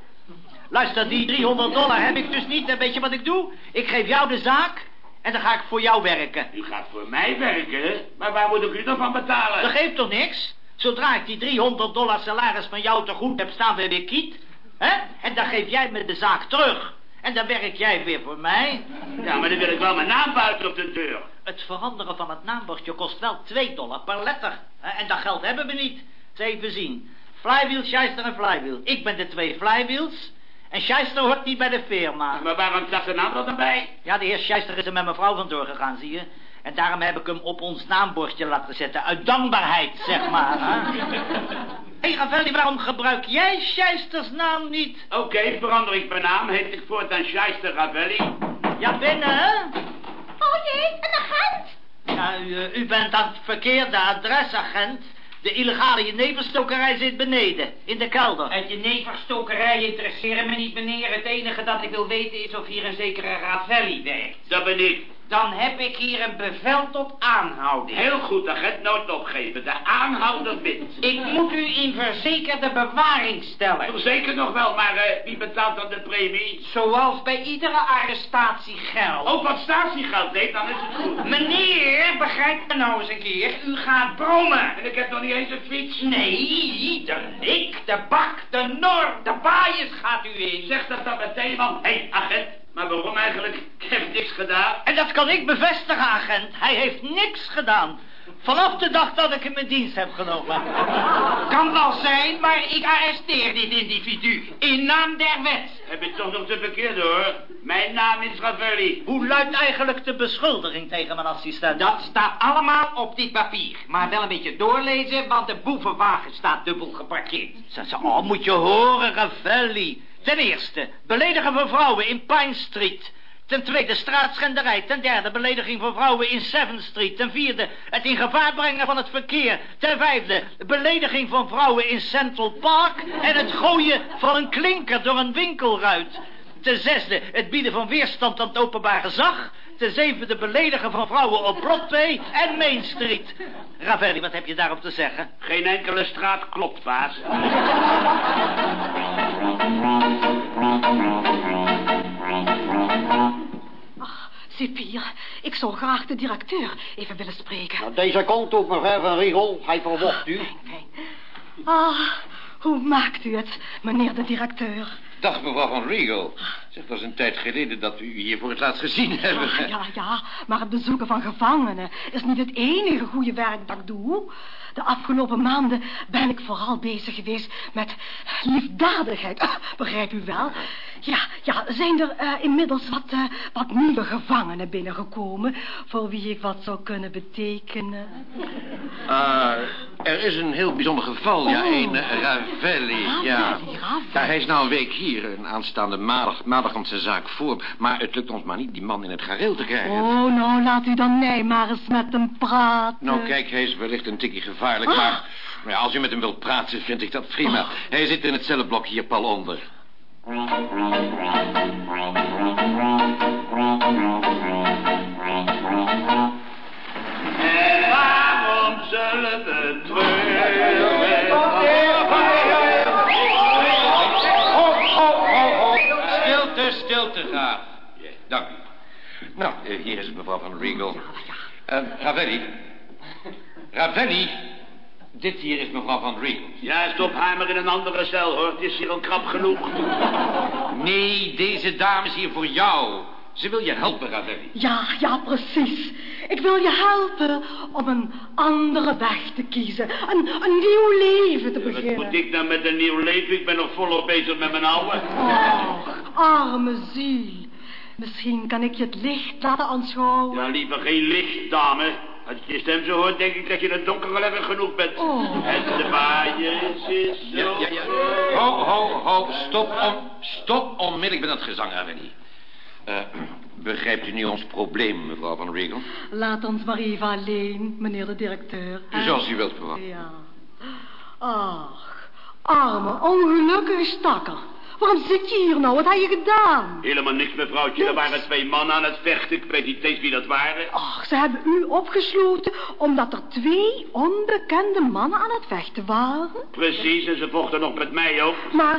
Luister, die 300 dollar heb ik dus niet. En weet je wat ik doe? Ik geef jou de zaak en dan ga ik voor jou werken. U gaat voor mij werken, maar waar moet ik u dan van betalen? Dat geeft toch niks? Zodra ik die 300 dollar salaris van jou te goed heb, staan we weer kiet. hè? En dan geef jij me de zaak terug. En dan werk jij weer voor mij. Ja, maar dan wil ik wel mijn naam buiten op de deur. Het veranderen van het naambordje kost wel 2 dollar per letter. En dat geld hebben we niet. Even zien. Flywheel, Shyster en Flywheel. Ik ben de twee Flywheels. En Shyster hoort niet bij de firma. Maar waarom staat de naam er dan bij? Ja, de heer Shyster is er met mijn vrouw vandoor gegaan, zie je. En daarom heb ik hem op ons naambordje laten zetten. Uit dankbaarheid, zeg maar. [laughs] Hé, hey, Ravelli, waarom gebruik jij Shysters naam niet? Oké, verander ik mijn naam. Heet ik voortaan Shyster Ravelli. Ja, binnen, hè? Oh jee, een agent. Ja, u, eh, u bent aan het verkeerde adres, agent. De illegale jeneverstokerij zit beneden, in de kelder. Het jeneverstokerij interesseert me niet, meneer. Het enige dat ik wil weten is of hier een zekere Ravelli werkt. Dat ben ik. Dan heb ik hier een bevel tot aanhouding. Heel goed, agent. Nooit opgeven. De aanhouder wint. Ik moet u in verzekerde bewaring stellen. Zeker nog wel, maar eh, wie betaalt dan de premie? Zoals bij iedere arrestatie geldt. Ook wat statiegeld deed, dan is het goed. Meneer, begrijp me nou eens een keer. U gaat brommen. En ik heb nog niet eens een fiets. Nee, de lik, de bak, de nor, de baaiers gaat u in. Zeg dat dan meteen, man. Hé, hey, agent. Maar waarom eigenlijk? Ik heb niks gedaan. En dat kan ik bevestigen, agent. Hij heeft niks gedaan. Vanaf de dag dat ik hem in dienst heb genomen. [laughs] Kan wel zijn, maar ik arresteer dit individu. In naam der wet. Heb je toch nog te verkeerde, hoor. Mijn naam is Ravelli. Hoe luidt eigenlijk de beschuldiging tegen mijn assistent? Dat staat allemaal op dit papier. Maar wel een beetje doorlezen, want de boevenwagen staat dubbel geparkeerd. Oh, moet je horen, Ravelli. Ten eerste, beledigen van vrouwen in Pine Street. Ten tweede, straatschenderij. Ten derde, belediging van vrouwen in Seventh Street. Ten vierde, het in gevaar brengen van het verkeer. Ten vijfde, belediging van vrouwen in Central Park. En het gooien van een klinker door een winkelruit. Ten zesde, het bieden van weerstand aan het openbaar gezag. Ten zevende, beledigen van vrouwen op Broadway en Main Street. Ravelli, wat heb je daarop te zeggen? Geen enkele straat klopt, baas. Ik zou graag de directeur even willen spreken. Nou, deze kant op, mevrouw Van Riegel. Hij verwacht u. Ah, hoe maakt u het, meneer de directeur? Dag, mevrouw van Riegel. Zeg, dat is een tijd geleden dat we u hier voor het laatst gezien hebben. Ah, ja, ja, maar het bezoeken van gevangenen is niet het enige goede werk dat ik doe. De afgelopen maanden ben ik vooral bezig geweest met liefdadigheid. Ah, begrijp u wel? Ja, ja, zijn er eh, inmiddels wat, eh, wat nieuwe gevangenen binnengekomen... voor wie ik wat zou kunnen betekenen? Ah, er is een heel bijzonder geval, ja. Oh. Een eh, Ravelli, ja. Ravelli, ja. Hij is nou een week hier. Een aanstaande maandag, maandag komt zijn zaak voor. Maar het lukt ons maar niet die man in het gareel te krijgen. Oh, nou, laat u dan mij maar eens met hem praten. Nou, kijk, hij is wellicht een tikkie gevaarlijk, Ah. maar... maar ja, als u met hem wilt praten, vind ik dat prima. Hij zit in het cellenblok hier pal onder. En waarom zullen we treuren? Stilte, stilte, graag. Dank u. Nou, eh, hier is mevrouw van Regal. Uh, Ravelli. Ravelli. Dit hier is mevrouw van Regal. Ja, stop haar maar in een andere cel, hoor. Het is hier al krap genoeg. [laughs] Nee, deze dame is hier voor jou. Ze wil je helpen, Ravelli. Ja, ja, precies. Ik wil je helpen om een andere weg te kiezen. Een, een nieuw leven te Wat moet beginnen. ik nou met een nieuw leven? Ik ben nog volop bezig met mijn oude. Och, arme ziel. Misschien kan ik je het licht laten aanschouwen. Ja, liever geen licht, dame. Als je je stem zo hoort, denk ik dat je in het donker wel erg genoeg bent. Oh. En de baaiers is zo... Ja, ja, ja. Ho, ho, ho. Stop, on, stop onmiddellijk met dat gezang, Ravelli. Eh, begrijpt u nu ons probleem, mevrouw van Regal? Laat ons maar even alleen, meneer de directeur. hè? Zoals u wilt, mevrouw. Ja. Ach, arme, ongelukkige stakker. Waarom zit je hier nou? Wat heb je gedaan? Helemaal niks, mevrouwtje. Er waren twee mannen aan het vechten. Ik weet niet eens wie dat waren. Ach, ze hebben u opgesloten omdat er twee onbekende mannen aan het vechten waren. Precies, en ze vochten nog met mij ook. Maar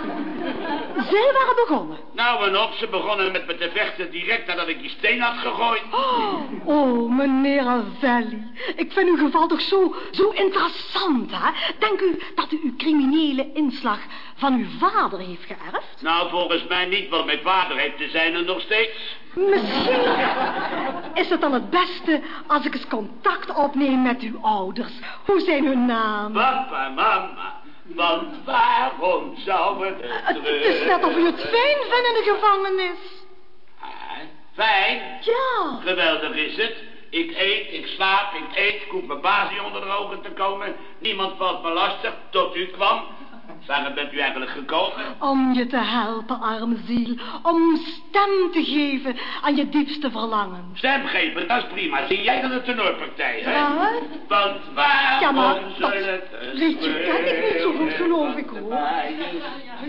zij waren begonnen. Nou en op, ze begonnen met me te vechten direct nadat ik die steen had gegooid. Oh, oh, meneer Ravelli. Ik vind uw geval toch zo, zo interessant, hè? Denk u dat u uw criminele inslag van uw vader heeft geërfd? Nou, volgens mij niet, want mijn vader heeft te zijn er nog steeds. Misschien is het dan het beste als ik eens contact opneem met uw ouders. Hoe zijn hun namen? Papa, mama, want waarom zouden we Het, het is net of u het fijn vindt in de gevangenis. Ah, Fijn, Ja. geweldig is het. Ik eet, ik slaap, ik eet, ik hoef mijn baas niet onder de ogen te komen. Niemand valt me lastig, tot u kwam. Waarom bent u eigenlijk gekomen? Om je te helpen, arme ziel. Om stem te geven aan je diepste verlangen. Stem geven, dat is prima. Zie jij dan een tenorpartij, hè? Ja? Want waarom Ja, maar dat ken ik niet zo goed, geloof ik, hoor.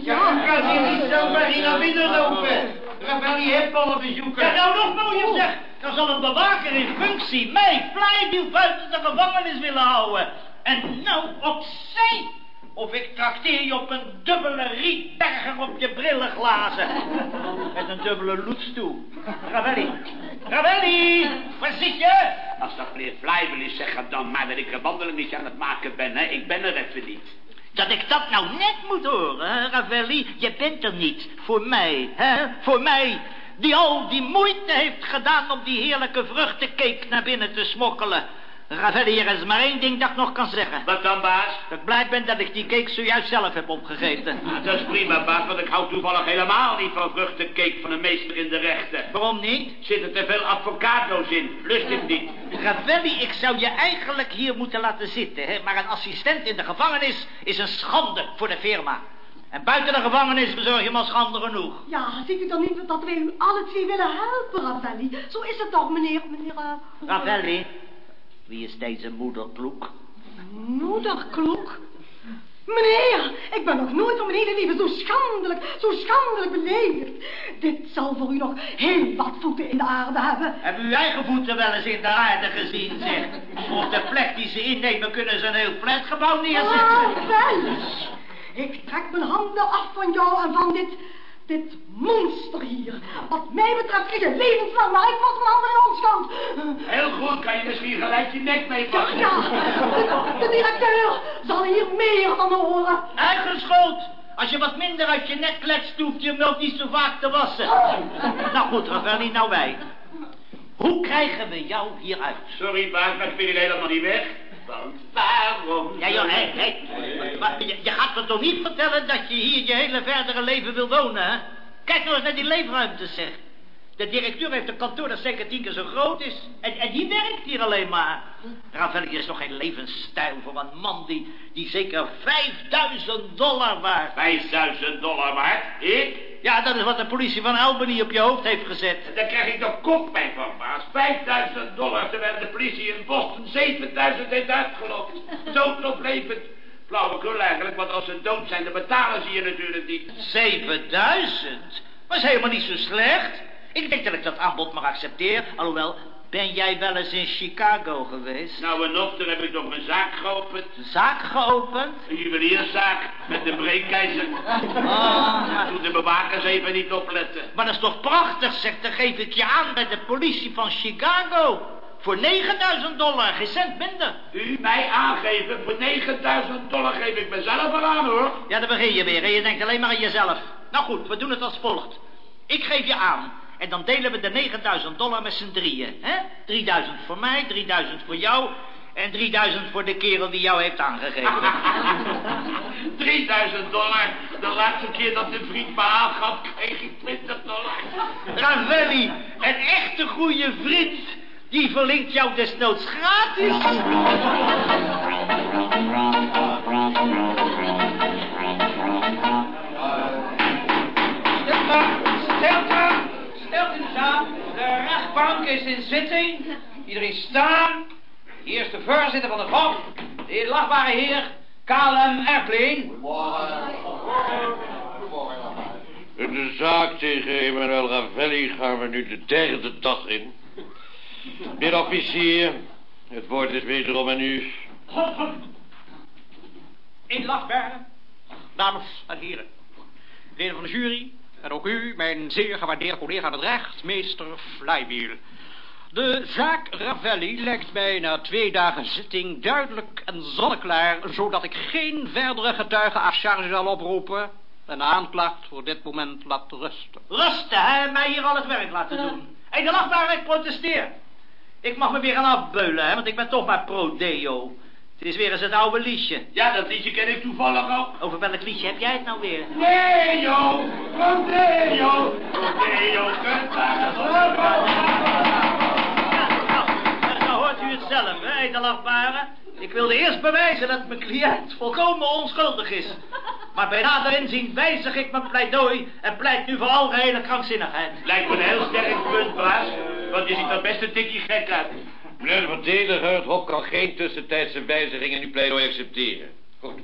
Ja, kan hier niet zomaar hier naar binnen lopen. Ravelli heeft al een bezoeker. Ja, nou nog mooier zeg. Dan zal een bewaker in functie mij Flywheel buiten de gevangenis willen houden. En nou opzij. Of ik trakteer je op een dubbele rietberger op je brillenglazen. Met een dubbele loetstoel. Ravelli. Ravelli, waar zit je? Als dat meneer Flywheel is, zeg dan maar dat ik een wandeling aan het maken ben. Hè? Ik ben er even niet. Dat ik dat nou net moet horen, hè, Ravelli? Je bent er niet. Voor mij, hè? Voor mij. Die al die moeite heeft gedaan om die heerlijke vruchtencake naar binnen te smokkelen. Ravelli, er is maar één ding dat ik nog kan zeggen. Wat dan, baas? Dat ik blij ben dat ik die cake zojuist zelf heb opgegeten. dat is prima, baas, want ik hou toevallig helemaal niet van vruchtencake van een meester in de rechten. Waarom niet? Zitten te veel avocado's in. Lust ik niet. Ravelli, ik zou je eigenlijk hier moeten laten zitten, hè? maar een assistent in de gevangenis is een schande voor de firma. En buiten de gevangenis bezorg je maar schande genoeg. Ja, ziet u dan niet dat wij u alle twee willen helpen, Ravelli? Zo is het toch, meneer... meneer uh, Ravelli, wie is deze moederkloek? Moederklok? Meneer, ik ben nog nooit van mijn hele leven zo schandelijk, zo schandelijk beledigd. Dit zal voor u nog heel wat voeten in de aarde hebben. Hebben uw eigen voeten wel eens in de aarde gezien, zeg? Op de plek die ze innemen kunnen ze een heel flatgebouw neerzetten. Ah, wel. Ik trek mijn handen af van jou en van dit, dit monster hier. Wat mij betreft is het levenslang, maar ik was mijn handen in onschuld. Heel goed, kan je misschien gelijk je nek mee pakken. ja, de, de directeur zal hier meer van horen. Eigen schuld. Als je wat minder uit je nek kletst, hoeft je hem ook niet zo vaak te wassen. Nou goed, Ravelli, nou wij. Hoe krijgen we jou hieruit? Sorry, baas, maar ik vind je helemaal niet weg. Want waarom? Ja, joh, hé, hé. Maar Je, je gaat me toch niet vertellen dat je hier je hele verdere leven wil wonen, hè? Kijk nou eens naar die leefruimte, zeg. De directeur heeft een kantoor dat zeker tien keer zo groot is. En, en die werkt hier alleen maar. Ravelli is toch geen levensstijl voor een man die, die zeker 5000 dollar waard. 5000 dollar waard? Ik? Ja, dat is wat de politie van Albany op je hoofd heeft gezet. Daar krijg ik toch koppijn van, baas. 5000 dollar, terwijl de politie in Boston 7000 heeft uitgelokt. Dood of levend. Flauwekul eigenlijk, want als ze dood zijn, dan betalen ze je natuurlijk niet. 7000? Was helemaal niet zo slecht. Ik denk dat ik dat aanbod maar accepteer. Alhoewel, ben jij wel eens in Chicago geweest? Nou en op, daar heb ik nog een zaak geopend. Zaak geopend? Een juwelierszaak met de breekijzer. Oh, Toen de bewakers even niet opletten. maar dat is toch prachtig, zeg. Dan geef ik je aan bij de politie van Chicago. Voor 9000 dollar, geen cent minder. U mij aangeven, voor 9000 dollar geef ik mezelf al aan hoor. Ja, dan begin je weer en je denkt alleen maar aan jezelf. Nou goed, we doen het als volgt. Ik geef je aan. En dan delen we de 9000 dollar met z'n drieën. Hè? 3000 voor mij, 3000 voor jou... en 3000 voor de kerel die jou heeft aangegeven. [laughs] 3000 dollar. De laatste keer dat een vriend me aangaf, kreeg ik 20 dollar. Ravelli, een echte goede vriend... die verlinkt jou desnoods gratis. [laughs] Stilte, de rechtbank is in zitting. Iedereen staan. Hier is de voorzitter van het hof. De heer lachbare heer Kalem Erpling. In de zaak tegen Emmanuel Ravelli gaan we nu de derde dag in. Meneer officier, het woord is wederom aan u. In lachbare. Dames en heren. Leden van de jury. En ook u, mijn zeer gewaardeerde collega aan het recht, meester Flywheel. De zaak Ravelli lijkt mij na twee dagen zitting duidelijk en zonneklaar, zodat ik geen verdere getuigen à charge zal oproepen en de aanklacht voor dit moment laat rusten. Rusten, hè? Mij hier al het werk laten doen. Hé, de lachbare, ik protesteer. Ik mag me weer gaan afbeulen, hè, want ik ben toch maar pro-deo. Het is weer eens het oude liedje. Ja, dat liedje ken ik toevallig ook. Over welk liedje heb jij het nou weer? Rodeo, rodeo, rodeo, Nou, nou hoort u het zelf, hè, edelachtbare. Ik wilde eerst bewijzen dat mijn cliënt volkomen onschuldig is. Maar bij nader inzien wijzig ik mijn pleidooi en pleit nu voor algehele krankzinnigheid. Lijkt me een heel sterk punt, baas. Want je ziet er best een tikje gek uit. Meneer de verdediger, het Hof kan geen tussentijdse wijzigingen in uw pleidooi accepteren. Goed.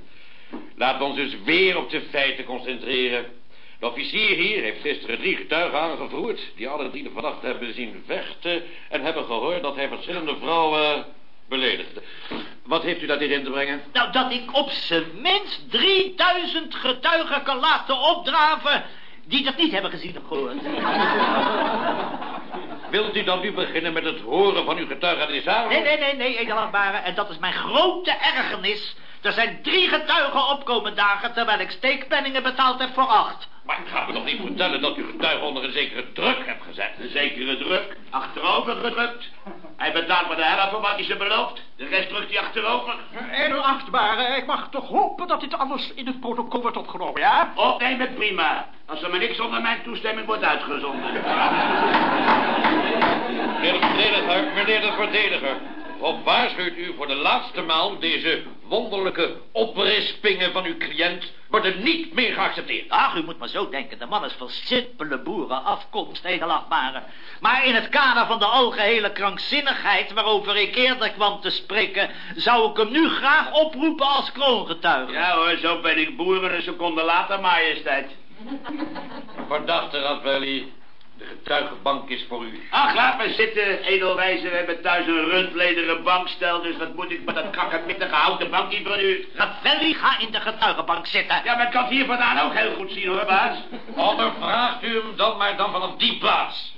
Laten we ons dus weer op de feiten concentreren. De officier hier heeft gisteren drie getuigen aangevoerd... die alle drie de verdachte hebben zien vechten... en hebben gehoord dat hij verschillende vrouwen beledigde. Wat heeft u daar in te brengen? Nou, dat ik op zijn minst 3000 getuigen kan laten opdraven... die dat niet hebben gezien of gehoord. [laughs] Wilt u dan nu beginnen met het horen van uw getuigen aan de zaal? Nee, nee, nee, nee, edelachtbare. En dat is mijn grote ergernis. Er zijn drie getuigen opkomen dagen... terwijl ik steekpenningen betaald heb voor acht. Maar u gaat me toch niet vertellen dat u getuigen onder een zekere druk hebt gezet? Een zekere druk. Achterover gedrukt. Hij betaalt maar de helft van wat hij ze belooft. De rest drukt hij achterover. Edelachtbare, ik mag toch hopen dat dit alles in het protocol wordt opgenomen, ja? Opnemen prima. Als er maar niks zonder mijn toestemming wordt uitgezonden. Meneer de verdediger, meneer de verdediger. Op waarschuwt u voor de laatste maal deze wonderlijke oprispingen van uw cliënt worden niet meer geaccepteerd. Ach, u moet maar zo denken. De man is van simpele boeren afkomst, edelachtbare. Maar in het kader van de algehele krankzinnigheid... waarover ik eerder kwam te spreken... zou ik hem nu graag oproepen als kroongetuige. Ja hoor, zo ben ik boeren een seconde later, majesteit. Verdachte Ravelli, de getuigenbank is voor u. Ach, laat me zitten, edelwijze. We hebben thuis een rundlederen bankstel, dus wat moet ik met dat kakkermittige houten bankje van u? Ravelli, ga in de getuigenbank zitten. Ja, maar ik kan het hier vandaan ook heel goed zien, hoor, baas. Ondervraagt u hem dan maar dan vanaf die plaats.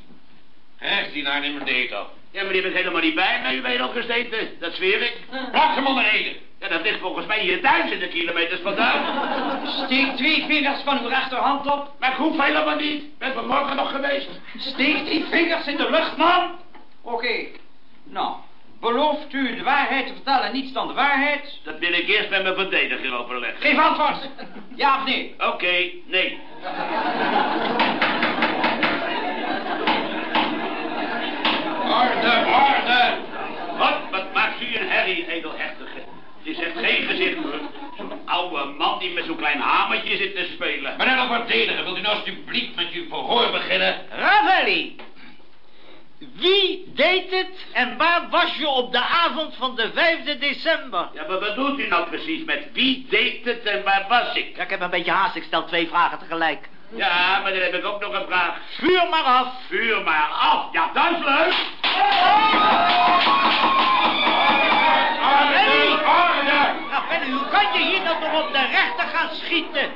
Recht die naar nemen deed al. Ja, maar die bent helemaal niet bij mij, u bent al gezeten. Dat zweer ik. Plaats hem onder Ede. Ja, dat ligt volgens mij hier duizenden kilometers vandaan. Steek twee vingers van uw rechterhand op. Maar ik hoef helemaal niet. Ben morgen nog geweest. Steek die vingers in de lucht, man. Oké. Nou, belooft u de waarheid te vertellen niets dan de waarheid? Dat wil ik eerst met mijn verdediger overleggen. Geef antwoord. Ja of nee? Oké, nee. Orde, orde. Wat, wat maakt u een herrie, edelhecht? Zegt geen gezicht hoor. Zo'n oude man die met zo'n klein hamertje zit te spelen. Meneer de verdediger, wilt u nou alsjeblieft met uw verhoor beginnen? Ravelli! Wie deed het en waar was je op de avond van de 5e december? Ja, maar wat doet u nou precies met wie deed het en waar was ik? Ja, ik heb een beetje haast, ik stel twee vragen tegelijk. Ja, maar dan heb ik ook nog een vraag. Vuur maar af. Vuur maar af. Ja, dat is leuk. Ravelli! Orde! Ravelli, hoe kan je hier dan nog op de rechter gaan schieten?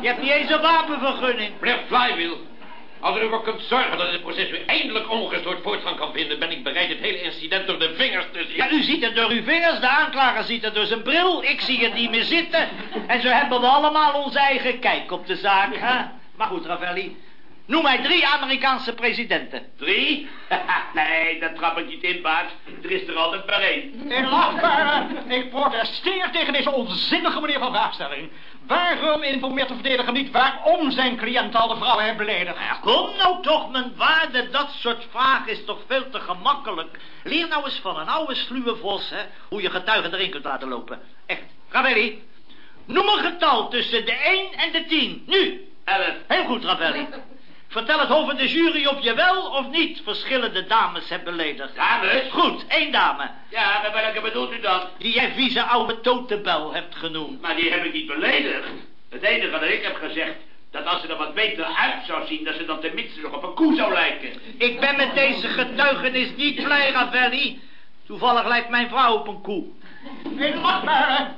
Je hebt niet eens een wapenvergunning. Meneer Flywheel, als u ervoor kunt zorgen dat het proces weer eindelijk ongestoord voortgang kan vinden... ben ik bereid het hele incident door de vingers te zien. Ja, u ziet het door uw vingers, de aanklager ziet het door zijn bril. Ik zie het niet meer zitten. En zo hebben we allemaal onze eigen kijk op de zaak, hè? Maar goed, Ravelli, noem mij drie Amerikaanse presidenten. Drie? [laughs] nee, dat trap ik niet in, baas. Er is er altijd maar één. Inlachtbare, ik protesteer tegen deze onzinnige manier van vraagstelling. Waarom informeert de verdediger niet waarom zijn cliënt al de vrouwen heeft beledigd? Ja, kom nou toch, mijn waarde, dat soort vragen is toch veel te gemakkelijk. Leer nou eens van een oude sluwe vos, hè, hoe je getuigen erin kunt laten lopen. Echt, Ravelli, noem een getal tussen de 1 en de 10, nu. Elf. Heel goed, Ravelli. Vertel het hoofd van de jury of je wel of niet verschillende dames hebt beledigd. Dames? Goed, één dame. Ja, maar welke bedoelt u dan? Die jij vieze oude totebel hebt genoemd. Maar die heb ik niet beledigd. Het enige dat ik heb gezegd, dat als ze er wat beter uit zou zien, dat ze dan tenminste nog op een koe zou lijken. Ik ben met deze getuigenis niet blij, Ravelli. Toevallig lijkt mijn vrouw op een koe. Inlachtbare,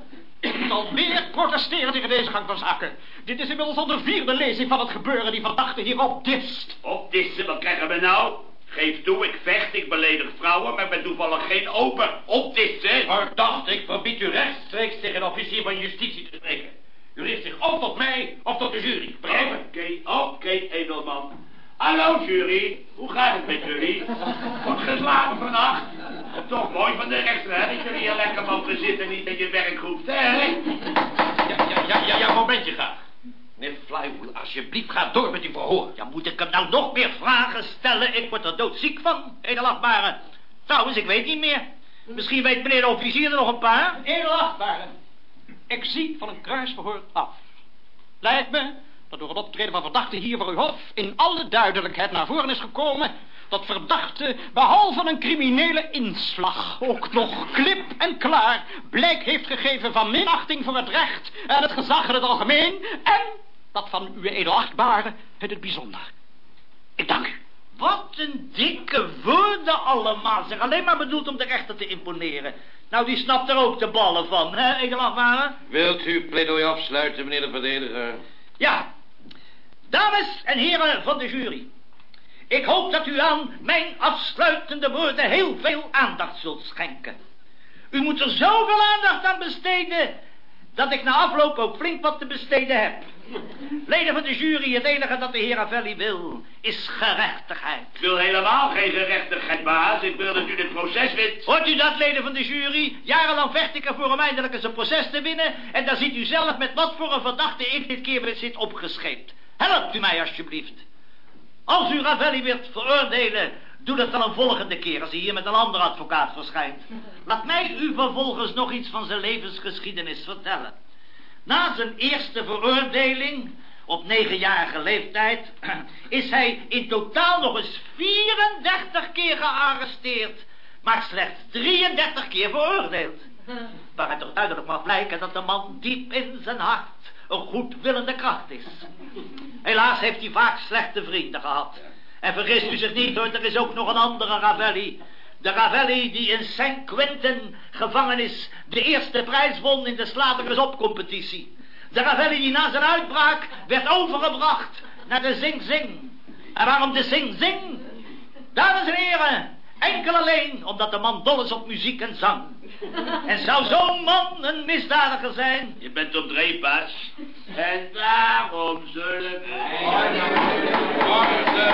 ik zal weer protesteren tegen deze gang van zaken. Dit is inmiddels al de vierde lezing van het gebeuren die verdachte hierop dist. Op dit, wat krijgen we nou? Geef toe, ik vecht, ik beledig vrouwen, maar ben toevallig geen oper. Op dit, hè? Verdacht, ik verbied u rechtstreeks tegen een officier van justitie te spreken. U richt zich of tot mij of tot de jury. Begrijpen? Oké, oké, edelman. Hallo, jury. Hoe gaat het met jullie? Goed geslapen vannacht? Toch mooi van de rechter, hè? Dat jullie hier lekker mogen zitten en niet in je werk hoeft, hè? Ja, ja, ja, ja, ja, momentje graag. Meneer Flywheel, alsjeblieft, ga door met uw verhoor. Ja, moet ik hem nou nog meer vragen stellen? Ik word er doodziek van, edelachtbare. Trouwens, ik weet niet meer. Misschien weet meneer de officier er nog een paar. Inlachtbare, ik zie van een kruisverhoor af. Lijkt me dat door het optreden van verdachte hier voor uw hof... in alle duidelijkheid naar voren is gekomen... dat verdachte, behalve een criminele inslag... ook nog klip en klaar blijk heeft gegeven van minachting voor het recht... en het gezag in het algemeen... en dat van uw edelachtbare in het bijzonder. Ik dank u. Wat een dikke woorden allemaal. Zeg, alleen maar bedoeld om de rechter te imponeren. Nou, die snapt er ook de ballen van, hè, edelachtbare? Wilt u pleidooi afsluiten, meneer de verdediger? Ja. Dames en heren van de jury. Ik hoop dat u aan mijn afsluitende woorden heel veel aandacht zult schenken. U moet er zoveel aandacht aan besteden... dat ik na afloop ook flink wat te besteden heb. Leden van de jury, het enige dat de heer Ravelli wil... is gerechtigheid. Ik wil helemaal geen gerechtigheid, baas. Ik wil dat u dit proces wint. Hoort u dat, leden van de jury? Jarenlang vecht ik ervoor om eindelijk eens een proces te winnen... en dan ziet u zelf met wat voor een verdachte ik dit keer zit opgescheept. Helpt u mij alsjeblieft. Als u Ravelli wilt veroordelen... doe dat dan een volgende keer als hij hier met een andere advocaat verschijnt. Laat mij u vervolgens nog iets van zijn levensgeschiedenis vertellen. Na zijn eerste veroordeling, op negenjarige leeftijd, [clears throat] is hij in totaal nog eens 34 keer gearresteerd, maar slechts 33 keer veroordeeld. Waaruit toch duidelijk mag blijken dat de man diep in zijn hart een goedwillende kracht is. Helaas heeft hij vaak slechte vrienden gehad. En vergist u zich niet hoor, er is ook nog een andere Ravelli. De Ravelli die in St. Quentin gevangenis de eerste prijs won in de Slaterus op competitie. De Ravelli die na zijn uitbraak werd overgebracht naar de Zing Zing. En waarom de Zing Zing? Dames en heren, enkel alleen omdat de man dol is op muziek en zang. [laughs] En zou zo'n man een misdadiger zijn? Je bent op dreef, baas. En daarom zullen we... Orde,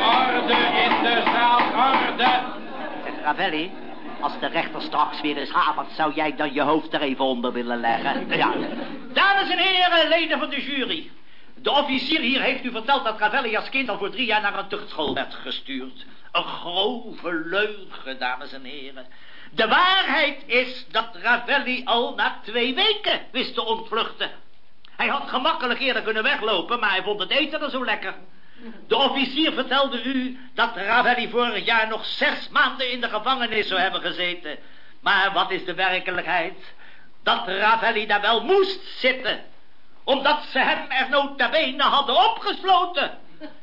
orde in de zaal, orde. Zeg, Ravelli, als de rechter straks weer eens havert, zou jij dan je hoofd er even onder willen leggen? Ja. Dames en heren, leden van de jury. De officier hier heeft u verteld dat Ravelli als kind al voor drie jaar naar een tuchtschool werd gestuurd. Een grove leugen, dames en heren. De waarheid is dat Ravelli al na twee weken wist te ontvluchten. Hij had gemakkelijk eerder kunnen weglopen, maar hij vond het eten er zo lekker. De officier vertelde u dat Ravelli vorig jaar nog zes maanden in de gevangenis zou hebben gezeten. Maar wat is de werkelijkheid? Dat Ravelli daar wel moest zitten. Omdat ze hem er nota bene hadden opgesloten.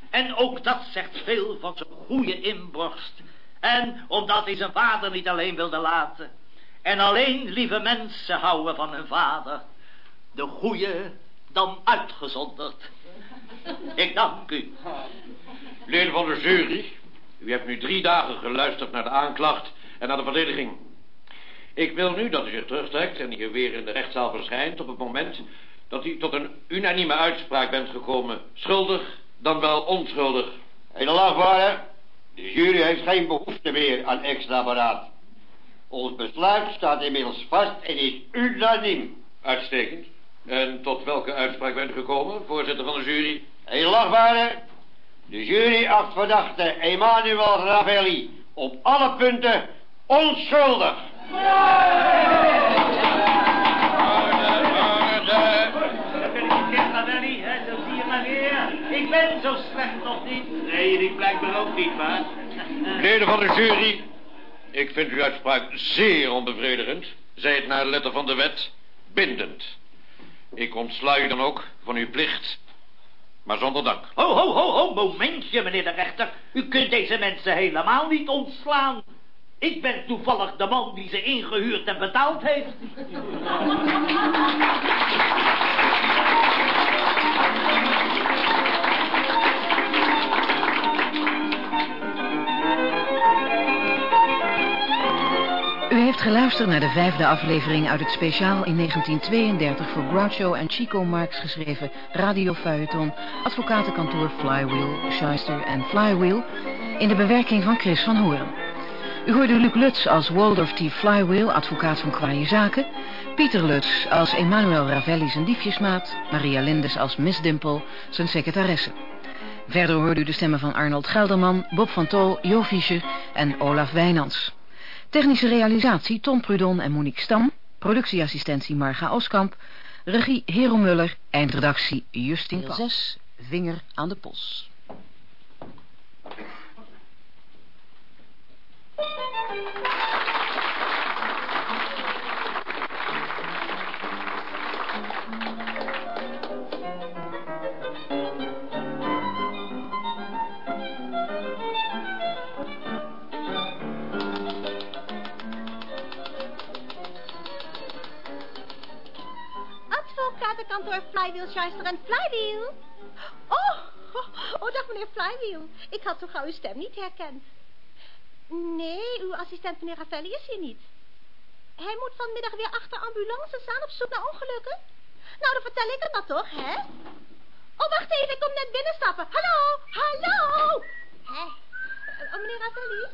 En ook dat zegt veel van zijn goede inborst. En omdat hij zijn vader niet alleen wilde laten. En alleen lieve mensen houden van hun vader. De goede dan uitgezonderd. Ik dank u. Leden van de jury, u hebt nu drie dagen geluisterd naar de aanklacht en naar de verdediging. Ik wil nu dat u zich terugtrekt en hier weer in de rechtszaal verschijnt op het moment dat u tot een unanieme uitspraak bent gekomen. Schuldig, dan wel onschuldig. Edelachtbare, de jury heeft geen behoefte meer aan extra beraad. Ons besluit staat inmiddels vast en is unaniem. Uitstekend. En tot welke uitspraak bent u gekomen, voorzitter van de jury? Edelachtbare, de jury acht verdachte Emmanuel Ravelli op alle punten onschuldig. Gefeliciteerd, Ravelli. hè, Zo zie je maar weer. Ik ben zo slecht nog niet. Nee, die blijkbaar ook niet, maar... Leden van de jury, ik vind uw uitspraak zeer onbevredigend. Zij het naar de letter van de wet, bindend. Ik ontsla u dan ook van uw plicht, maar zonder dank. Ho, ho, ho, ho, momentje, meneer de rechter. U kunt deze mensen helemaal niet ontslaan. Ik ben toevallig de man die ze ingehuurd en betaald heeft. [laughs] heeft geluisterd naar de vijfde aflevering uit het speciaal in 1932 voor Groucho en Chico Marx geschreven radiofeuilleton Advocatenkantoor Flywheel, Shyster en Flywheel in de bewerking van Chris van Hoorn. U hoorde Luc Lutz als Waldorf T. Flywheel, advocaat van kwaaie zaken. Pieter Lutz als Emmanuel Ravelli zijn diefjesmaat. Maria Lindes als Miss Dimple, zijn secretaresse. Verder hoorde u de stemmen van Arnold Gelderman, Bob van Tol, Jo Fischer en Olaf Wijnands. Technische realisatie Tom Prudon en Monique Stam. Productieassistentie Marga Oskamp. Regie Hero Muller. Eindredactie Justin Paul. 6. Vinger aan de pols. Flywheel, Shyster en Flywheel. Oh, oh, dag meneer Flywheel. Ik had zo gauw uw stem niet herkend. Nee, uw assistent meneer Ravelli is hier niet. Hij moet vanmiddag weer achter ambulances aan op zoek naar ongelukken. Nou, dan vertel ik het maar toch, hè? Oh, wacht even, ik kom net binnenstappen. Hallo, hallo! Hé, oh, meneer Ravelli,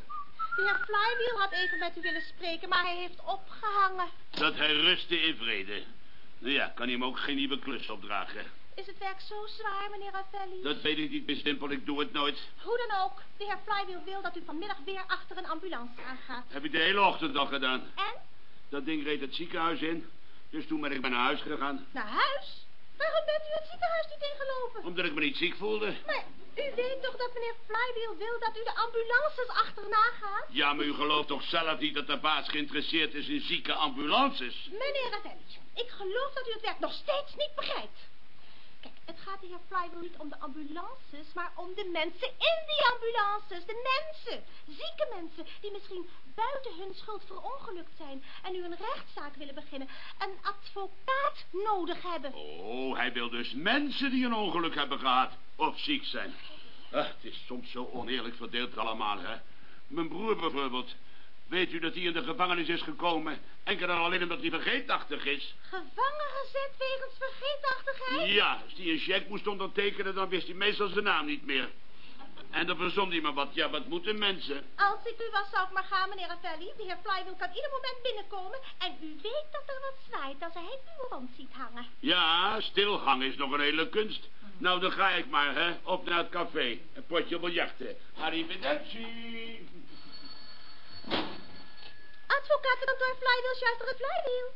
de heer Flywheel had even met u willen spreken, maar hij heeft opgehangen. Dat hij rustte in vrede. Nou ja, kan hij hem ook geen nieuwe klus opdragen. Is het werk zo zwaar, meneer Ravelli? Dat weet ik niet, Miss ik doe het nooit. Hoe dan ook, de heer Flywheel wil dat u vanmiddag weer achter een ambulance aangaat. Heb ik de hele ochtend al gedaan. En? Dat ding reed het ziekenhuis in. Dus toen ben ik maar naar huis gegaan. Naar huis? Waarom bent u het ziekenhuis niet ingelopen? Omdat ik me niet ziek voelde. Maar u weet toch dat meneer Flywheel wil dat u de ambulances achterna gaat? Ja, maar u gelooft toch zelf niet dat de baas geïnteresseerd is in zieke ambulances? Meneer Ravelli, ik geloof dat u het werk nog steeds niet begrijpt. Kijk, het gaat de heer Flywheel niet om de ambulances, maar om de mensen in die ambulances. De mensen, zieke mensen, die misschien buiten hun schuld verongelukt zijn en nu een rechtszaak willen beginnen. Een advocaat nodig hebben. Oh, hij wil dus mensen die een ongeluk hebben gehad of ziek zijn. Ah, het is soms zo oneerlijk verdeeld allemaal, hè. Mijn broer bijvoorbeeld. Weet u dat hij in de gevangenis is gekomen? Enkel en alleen omdat hij vergeetachtig is. Gevangen gezet wegens vergeetachtigheid? Ja, als hij een cheque moest ondertekenen, dan wist hij meestal zijn naam niet meer. En dan verzond hij maar wat. Ja, wat moeten mensen? Als ik u was, zou ik maar gaan, meneer Ravelli. De heer Flywheel kan ieder moment binnenkomen. En u weet dat er wat zwaait als hij u rond ziet hangen. Ja, stilhangen is nog een hele kunst. Nou, dan ga ik maar, hè. Op naar het café. Een potje biljarten. Arrivederci. Advocatenkantoor Flywheel, Schuister en Flywheel?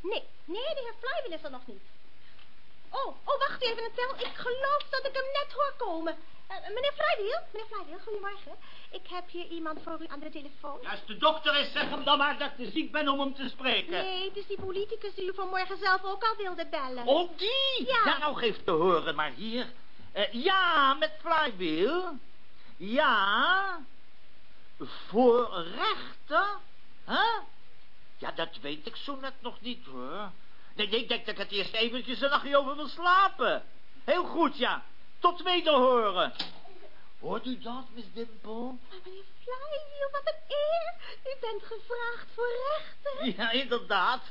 Nee, nee, de heer Flywheel is er nog niet. Oh, oh, wacht even een tel. Ik geloof dat ik hem net hoor komen. Eh, meneer Flywheel, meneer Flywheel, goedemorgen. Ik heb hier iemand voor u aan de telefoon. Als de dokter is, zeg hem dan maar dat ik ziek ben om hem te spreken. Nee, het is die politicus die u vanmorgen zelf ook al wilde bellen. Oh, die? Ja. nou geef te horen maar hier. Eh, ja, met Flywheel. Ja. Voor rechter? Huh? Ja, dat weet ik zo net nog niet, hoor. Nee, nee, ik denk dat ik het eerst eventjes een nachtje over wil slapen. Heel goed, ja. Tot wederhoren. Hoort u dat, Miss Dimple? Maar meneer Flywheel, wat een eer. U bent gevraagd voor rechter. Ja, inderdaad.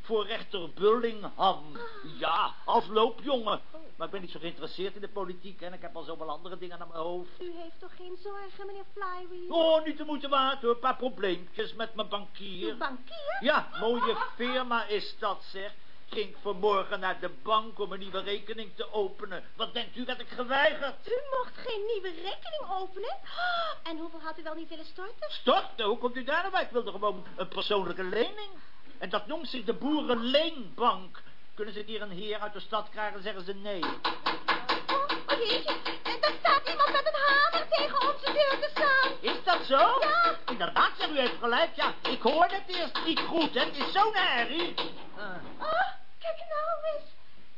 Voor rechter Bullingham. Ja, als loopjongen. Maar ik ben niet zo geïnteresseerd in de politiek en ik heb al zoveel andere dingen aan mijn hoofd. U heeft toch geen zorgen, meneer Flywheel? Oh, niet de moeite waard hoor. Een paar probleempjes met mijn bankier. Uw bankier? Ja, mooie firma is dat, zeg. Ging vanmorgen naar de bank om een nieuwe rekening te openen. Wat denkt u dat ik geweigerd? U mocht geen nieuwe rekening openen? Oh, En hoeveel had u wel niet willen storten? Storten? Hoe komt u daar nou bij? Ik wilde gewoon een persoonlijke lening. En dat noemt zich de Boerenleenbank. Kunnen ze hier een heer uit de stad krijgen, zeggen ze nee. Oh, jeetje. En daar staat iemand met een hamer tegen onze deur te staan. Is dat zo? Ja. Inderdaad, zeg u heeft gelijk. Ja, ik hoorde het eerst niet goed, hè. Het is zo'n herrie. Uh. Oh, kijk nou eens.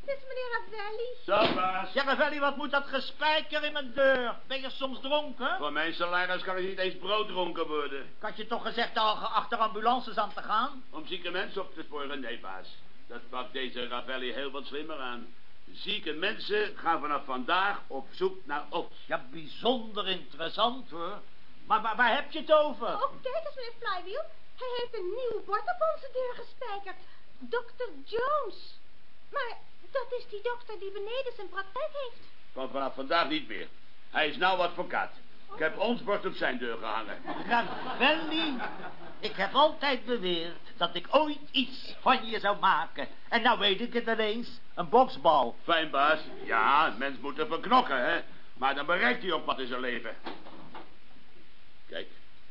Het is meneer Ravelli. Zo, baas. Ja, Ravelli, wat moet dat gespijker in mijn deur? Ben je soms dronken? Voor mijn salaris kan ik niet eens brooddronken worden. Ik had je toch gezegd al achter ambulances aan te gaan? Om zieke mensen op te sporen? Nee, baas. Dat pakt deze Ravelli heel wat slimmer aan. Zieke mensen gaan vanaf vandaag op zoek naar ons. Ja, bijzonder interessant, hoor. Maar waar, waar heb je het over? Oh, kijk eens, meneer Flywheel. Hij heeft een nieuw bord op onze deur gespijkerd. Dr. Jones. Maar dat is die dokter die beneden zijn praktijk heeft. Van vanaf vandaag niet meer. Hij is nou advocaat. Ik heb ons bord op zijn deur gehangen. Ravelli, ik heb altijd beweerd dat ik ooit iets van je zou maken. En nou weet ik het ineens. Een boksbal. Fijn, baas. Ja, een mens moet knokken, hè. Maar dan bereikt hij ook wat in zijn leven. Kijk,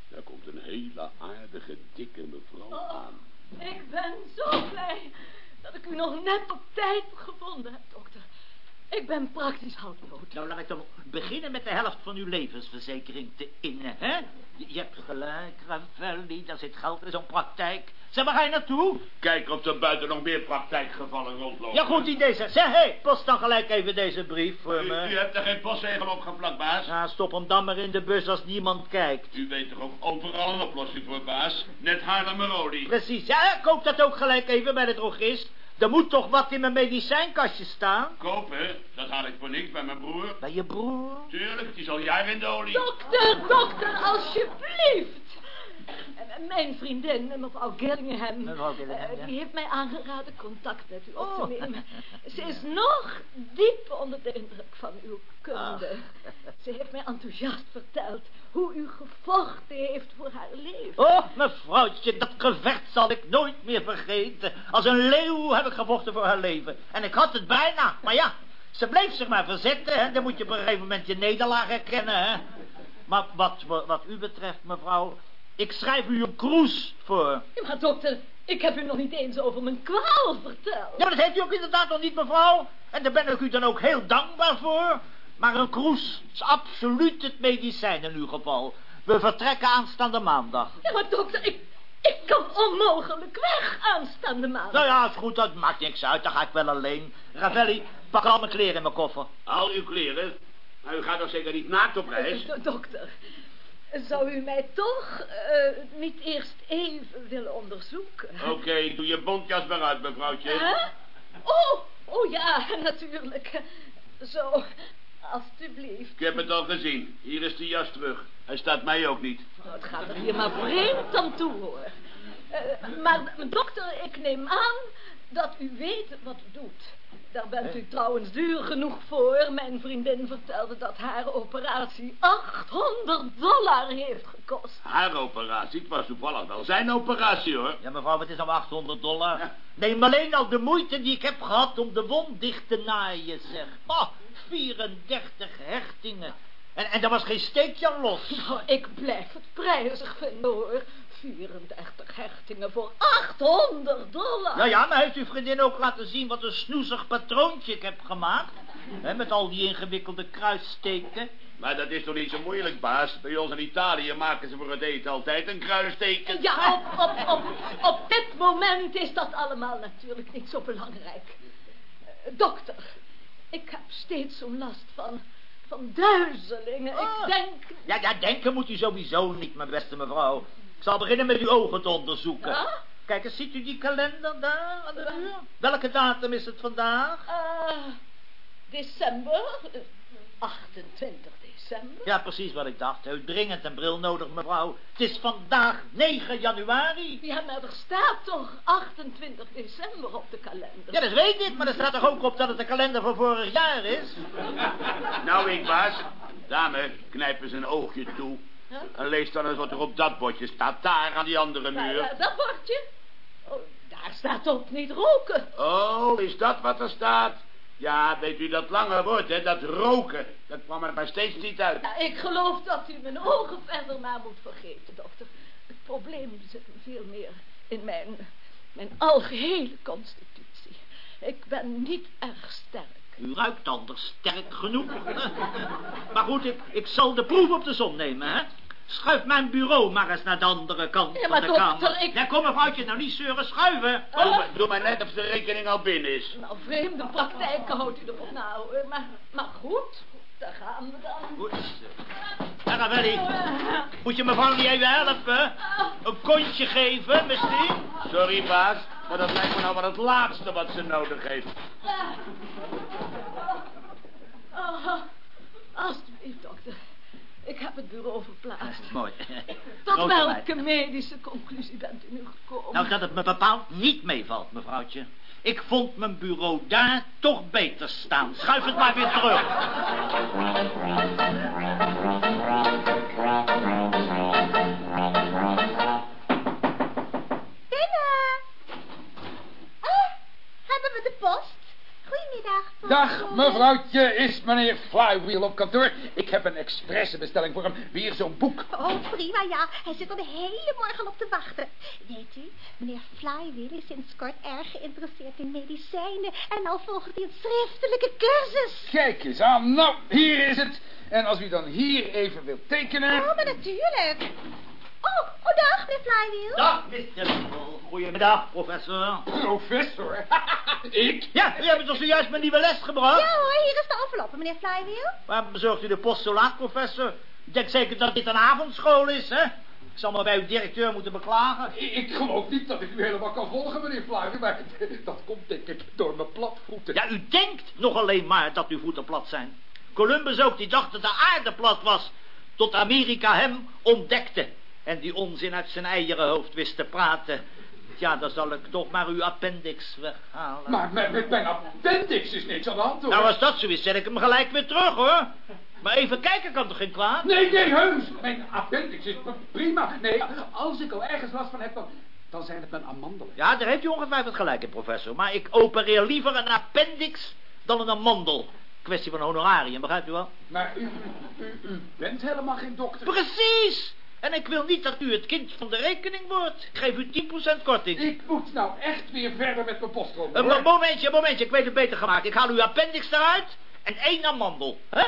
daar komt een hele aardige, dikke mevrouw Oh. aan. Ik ben zo blij dat ik u nog net op tijd gevonden heb, dokter. Ik ben praktisch houtdood. Nou, laat ik dan beginnen met de helft van uw levensverzekering te innen, hè? Je, je hebt gelijk, Ravelli, daar zit geld in zo'n praktijk. Zeg, waar ga je naartoe? Kijk of er buiten nog meer praktijkgevallen rondlopen. Ja, goed idee, zeg. Zeg, hé, hey, post dan gelijk even deze brief voor U, me. u hebt er geen postzegel op geplakt, baas. Ja, stop hem dan maar in de bus als niemand kijkt. U weet toch ook overal een oplossing voor, baas? Net Haarlemmerolie. Precies, ja, koop dat ook gelijk even bij de drogist. Er moet toch wat in mijn medicijnkastje staan? Kopen, dat haal ik voor niks bij mijn broer. Bij je broer? Tuurlijk, het is al jaren in de olie. Dokter, dokter, alsjeblieft. Eh, Mijn vriendin, mevrouw Gillingham, Mevrouw Gillingham, eh, ja. die heeft mij aangeraden contact met u op Oh. te nemen. Ze is nog diep onder de indruk van uw kunde. Ah. Ze heeft mij enthousiast verteld hoe u gevochten heeft voor haar leven. Oh, mevrouwtje, dat gevecht zal ik nooit meer vergeten. Als een leeuw heb ik gevochten voor haar leven. En ik had het bijna, maar ja, ze bleef zich maar verzetten. Hè. Dan moet je op een gegeven moment je nederlaag herkennen. Hè. Maar wat, wat, wat u betreft, mevrouw, ik schrijf u een kroes voor. Ja, maar dokter, ik heb u nog niet eens over mijn kwaal verteld. Ja, dat heeft u ook inderdaad nog niet, mevrouw. En daar ben ik u dan ook heel dankbaar voor. Maar een kroes is absoluut het medicijn in uw geval. We vertrekken aanstaande maandag. Ja, maar dokter, ik, ik kan onmogelijk weg aanstaande maand. Nou ja, is goed, dat maakt niks uit. Dan ga ik wel alleen. Ravelli, pak al mijn kleren in mijn koffer. Al uw kleren? Maar u gaat toch zeker niet naakt op reis? Do- Dokter, zou u mij toch eh, niet eerst even willen onderzoeken? Oké, doe je bontjas maar uit, mevrouwtje. Hè? Oh, oh ja, natuurlijk. Zo, alstublieft. Ik heb het al gezien. Hier is de jas terug. Hij staat mij ook niet. Nou, het gaat er hier maar vreemd aan toe, hoor. Eh, maar dokter, ik neem aan dat u weet wat u doet. Daar bent u trouwens duur genoeg voor. Mijn vriendin vertelde dat haar operatie 800 dollar heeft gekost. Haar operatie, het was toevallig wel zijn operatie, hoor. Ja, mevrouw, het is al 800 dollar. Neem alleen al de moeite die ik heb gehad om de wond dicht te naaien, zeg. Oh, 34 hechtingen. En, en er was geen steekje los. [laughs] Nou, ik blijf het prijzig vinden hoor. 34 hechtingen voor 800 dollar. Ja, ja, maar heeft uw vriendin ook laten zien wat een snoezig patroontje ik heb gemaakt? Hè, met al die ingewikkelde kruissteken. Maar dat is toch niet zo moeilijk, baas? Bij ons in Italië maken ze voor het eten altijd een kruisteken. Ja, op, op, op, op dit moment is dat allemaal natuurlijk niet zo belangrijk. Dokter, ik heb steeds zo'n last van, van duizelingen. Ah. Ik denk... Ja, ja, denken moet u sowieso niet, mijn beste mevrouw. Ik zal beginnen met uw ogen te onderzoeken. Ja? Kijk eens, ziet u die kalender daar aan de muur? Welke datum is het vandaag? eh, december, eh, 28 december. Ja, precies wat ik dacht. Dringend een bril nodig, mevrouw. Het is vandaag 9 januari. Ja, maar er staat toch 28 december op de kalender. Ja, dat weet ik, maar er staat toch ook op dat het de kalender van vorig jaar is? [laughs] Nou, ik, baas. Dame, knijp eens een oogje toe. Huh? En lees dan eens wat er op dat bordje staat. Daar aan die andere Nou, muur. ja, dat bordje. Oh, daar staat op niet roken. Oh, is dat wat er staat? Ja, weet u dat lange woord, hè? Dat roken. Dat kwam er maar steeds niet uit. Nou, ik geloof dat u mijn ogen verder maar moet vergeten, dokter. Het probleem zit veel meer in mijn, mijn algehele constitutie. Ik ben niet erg sterk. U ruikt anders sterk genoeg. maar goed, ik, ik zal de proef op de som nemen, hè? Schuif mijn bureau maar eens naar de andere kant Ja, van maar de dokter, kamer. ik- Ja, kom mevrouwtje, nou niet zeuren, schuiven. Doe, maar, doe maar net of de rekening al binnen is. Nou, vreemde praktijken houdt u erop nou. eh, Maar, maar goed, daar gaan we dan. Goed. Aravelli, moet je mevrouw niet even helpen? Een kontje geven, misschien? Sorry, baas, maar dat lijkt me nou wel het laatste wat ze nodig heeft. Ah, alsjeblieft, dokter. Ik heb het bureau verplaatst. Mooi. Tot Grote welke medische conclusie bent u nu gekomen? Nou, dat het me bepaald niet meevalt, mevrouwtje. Ik vond mijn bureau daar toch beter staan. Schuif het maar weer terug. Binnen. Oh, hebben we de post? Goedemiddag. Dag, mevrouwtje, is meneer Flywheel op kantoor? Ik heb een expressenbestelling voor hem. Weer zo'n boek. Oh, prima, ja. Hij zit er de hele morgen op te wachten. Weet u, meneer Flywheel is sinds kort erg geïnteresseerd in medicijnen... en al volgt hij een schriftelijke cursus. Kijk eens aan. Nou, hier is het. En als u dan hier even wilt tekenen... Oh, maar natuurlijk. Oh, oh dag, meneer Flywheel. Dag, Mr. Goedemiddag, professor. Professor? [laughs] ik? Ja, u hebt toch zojuist mijn nieuwe les gebracht? Ja hoor, hier is de enveloppe, meneer Flywheel. Waarom bezorgt u de post zo laat, professor? Ik denk zeker dat dit een avondschool is, hè? Ik zal me bij uw directeur moeten beklagen. Ik, ik geloof niet dat ik u helemaal kan volgen, meneer Flywheel, maar [laughs] dat komt denk ik door mijn platvoeten. Ja, u denkt nog alleen maar dat uw voeten plat zijn. Columbus ook, die dacht dat de aarde plat was. Tot Amerika hem ontdekte. En die onzin uit zijn eieren hoofd wist te praten. Ja, dan zal ik toch maar uw appendix weghalen. Maar met mijn appendix is niks aan de hand, hoor. Nou, als dat zo is, zet ik hem gelijk weer terug, hoor. Maar even kijken kan toch geen kwaad? Nee, nee, heus. Mijn appendix is prima. Nee, als ik al ergens last van heb, dan, dan zijn het mijn amandelen. Ja, daar heeft u ongetwijfeld gelijk in, professor. Maar ik opereer liever een appendix dan een amandel. Kwestie van honorarium, begrijpt u wel? Maar u, u, u bent helemaal geen dokter. Precies! En ik wil niet dat u het kind van de rekening wordt. Ik geef u 10% korting. Ik moet nou echt weer verder met mijn postroom. Een mo- momentje, een momentje. Ik weet het beter gemaakt. Ik haal uw appendix eruit en één amandel. hè?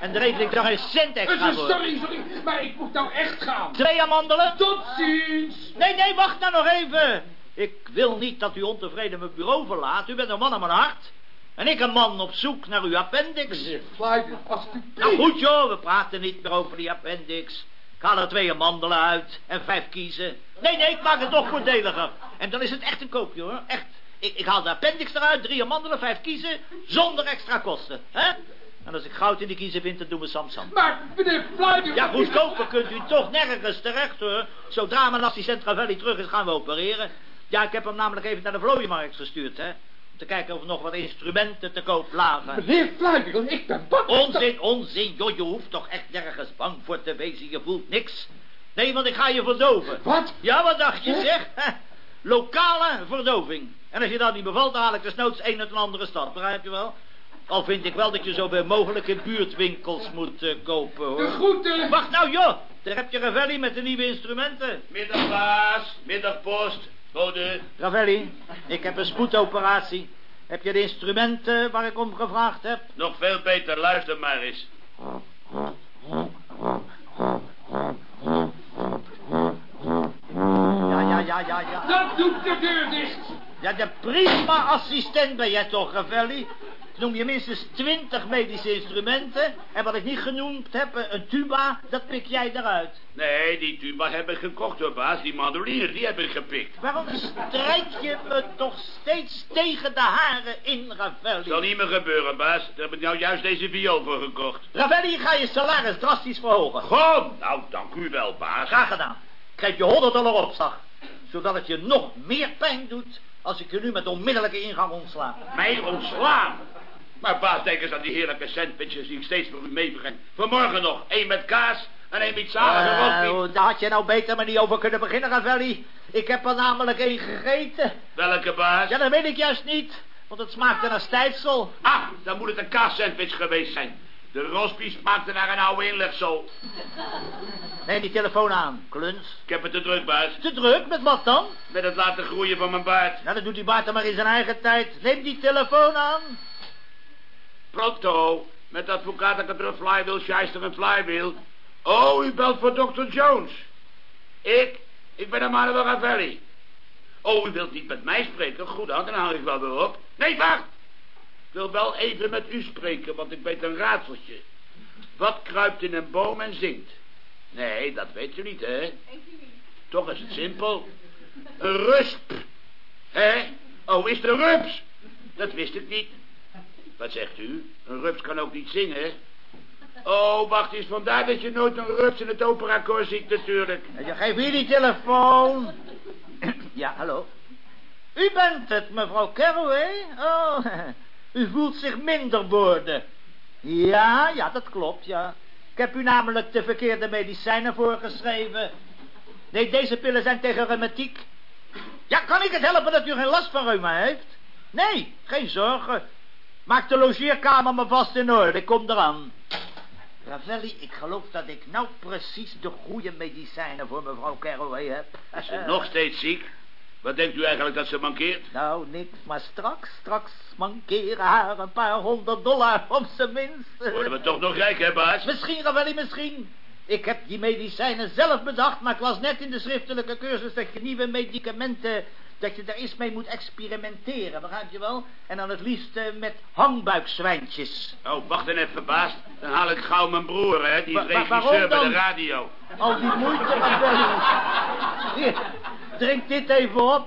En de rekening daar een cent extra voor. Sorry, sorry, maar ik moet nou echt gaan. Twee amandelen? Tot ziens. Nee, nee, wacht nou nog even. Ik wil niet dat u ontevreden mijn bureau verlaat. U bent een man aan mijn hart. En ik een man op zoek naar uw appendix. Meneer Flywheel, alsjeblieft. Nou goed joh, we praten niet meer over die appendix. Ik haal er twee mandelen uit en vijf kiezen. Nee, nee, ik maak het nog voordeliger. En dan is het echt een koopje hoor, echt. Ik, ik haal de appendix eruit, drie mandelen, vijf kiezen, zonder extra kosten. hè? En als ik goud in de kiezen vind, dan doen we Samsam. Maar, meneer Flywheel... Ja, goedkoper kunt u toch nergens terecht hoor. Zodra mijn assistent Ravelli terug is, gaan we opereren. Ja, ik heb hem namelijk even naar de vlooienmarkt gestuurd, hè. Om te kijken of er nog wat instrumenten te koop lagen. Meneer Flywheel, ik ben bang. Onzin, onzin, joh, je hoeft toch echt nergens bang voor te wezen, je voelt niks. Nee, want ik ga je verdoven. Wat? Ja, wat dacht je, zeg? Lokale verdoving. En als je dat niet bevalt, dan haal ik desnoods een uit een andere stad, begrijp je wel? Al vind ik wel dat je zoveel mogelijk in buurtwinkels moet eh, kopen, hoor. De groeten. Wacht nou, joh. Daar heb je Ravelli met de nieuwe instrumenten. Middagbaas, middagpost, bode. Ravelli, ik heb een spoedoperatie. Heb je de instrumenten waar ik om gevraagd heb? Nog veel beter, luister maar eens. Ja, ja, ja, ja, ja. Dat doet de deur dicht. Ja, de prima assistent ben jij toch, Ravelli? Noem je minstens twintig medische instrumenten. En wat ik niet genoemd heb, een tuba, dat pik jij eruit. Nee, die tuba heb ik gekocht hoor, baas. Die mandolines, die heb ik gepikt. Waarom strijk je me toch steeds tegen de haren in, Ravelli? Zal niet meer gebeuren, baas. Daar heb ik nou juist deze viool voor gekocht. Ravelli, ga je salaris drastisch verhogen. Goh, nou, dank u wel, baas. Graag gedaan. Geef je 100 dollar opslag. Zodat het je nog meer pijn doet als ik je nu met onmiddellijke ingang ontsla. Mij ontslaan? Maar baas, denk eens aan die heerlijke sandwiches die ik steeds voor u meebreng. Vanmorgen nog, één met kaas en één met zalige Eh, rotbief. daar had je nou beter maar niet over kunnen beginnen, Ravelli. Ik heb er namelijk één gegeten. Welke baas? Ja, dat weet ik juist niet. Want het smaakte naar stijfsel. Ah, dan moet het een kaassandwich geweest zijn. De rosbief smaakte naar een oude inlegsel. Neem die telefoon aan, kluns. Ik heb het te druk, baas. Te druk, met wat dan? Met het laten groeien van mijn baard. Ja, dan doet die baard dan maar in zijn eigen tijd. Neem die telefoon aan. Pronto, met advocaat Kadruf Flywheel, Scheister en Flywheel. Oh, u belt voor Dr. Jones. Ik? Ik ben Emmanuel Ravelli. Oh, u wilt niet met mij spreken? Goed dan, dan haal ik wel weer op. Nee, wacht! Ik wil wel even met u spreken, want ik weet een raadseltje. Wat kruipt in een boom en zingt? Nee, dat weet u niet, hè? Toch is het simpel. Een rusp. Hè? Oh, is een rups? Dat wist ik niet. Wat zegt u? Een rups kan ook niet zingen. Oh, wacht eens, vandaar dat je nooit een rups in het operakoor ziet natuurlijk. Je geeft hier die telefoon. Ja, hallo. U bent het, mevrouw Carroway? Oh, [laughs] u voelt zich minder worden. Ja, ja, dat klopt, ja. Ik heb u namelijk de verkeerde medicijnen voorgeschreven. Nee, deze pillen zijn tegen reumatiek. Ja, kan ik het helpen dat u geen last van reuma heeft? Nee, geen zorgen. Maak de logeerkamer maar vast in orde, ik kom eraan. Ravelli, ik geloof dat ik nou precies de goede medicijnen voor mevrouw Carroway heb. Is ze nog steeds ziek? Wat denkt u eigenlijk dat ze mankeert? Nou, niks, maar straks, straks mankeren haar een paar honderd dollar op zijn minst. Worden we toch nog rijk, hè, baas? Misschien, Ravelli, misschien. Ik heb die medicijnen zelf bedacht, maar ik las net in de schriftelijke cursus dat je nieuwe medicamenten, dat je daar eens mee moet experimenteren, begrijp je wel? En dan het liefst eh, met hangbuikzwijntjes. Oh, wacht dan even, baas. Dan haal ik gauw mijn broer, hè. Die is regisseur bij de radio. Al die moeite. Hier, drink dit even op.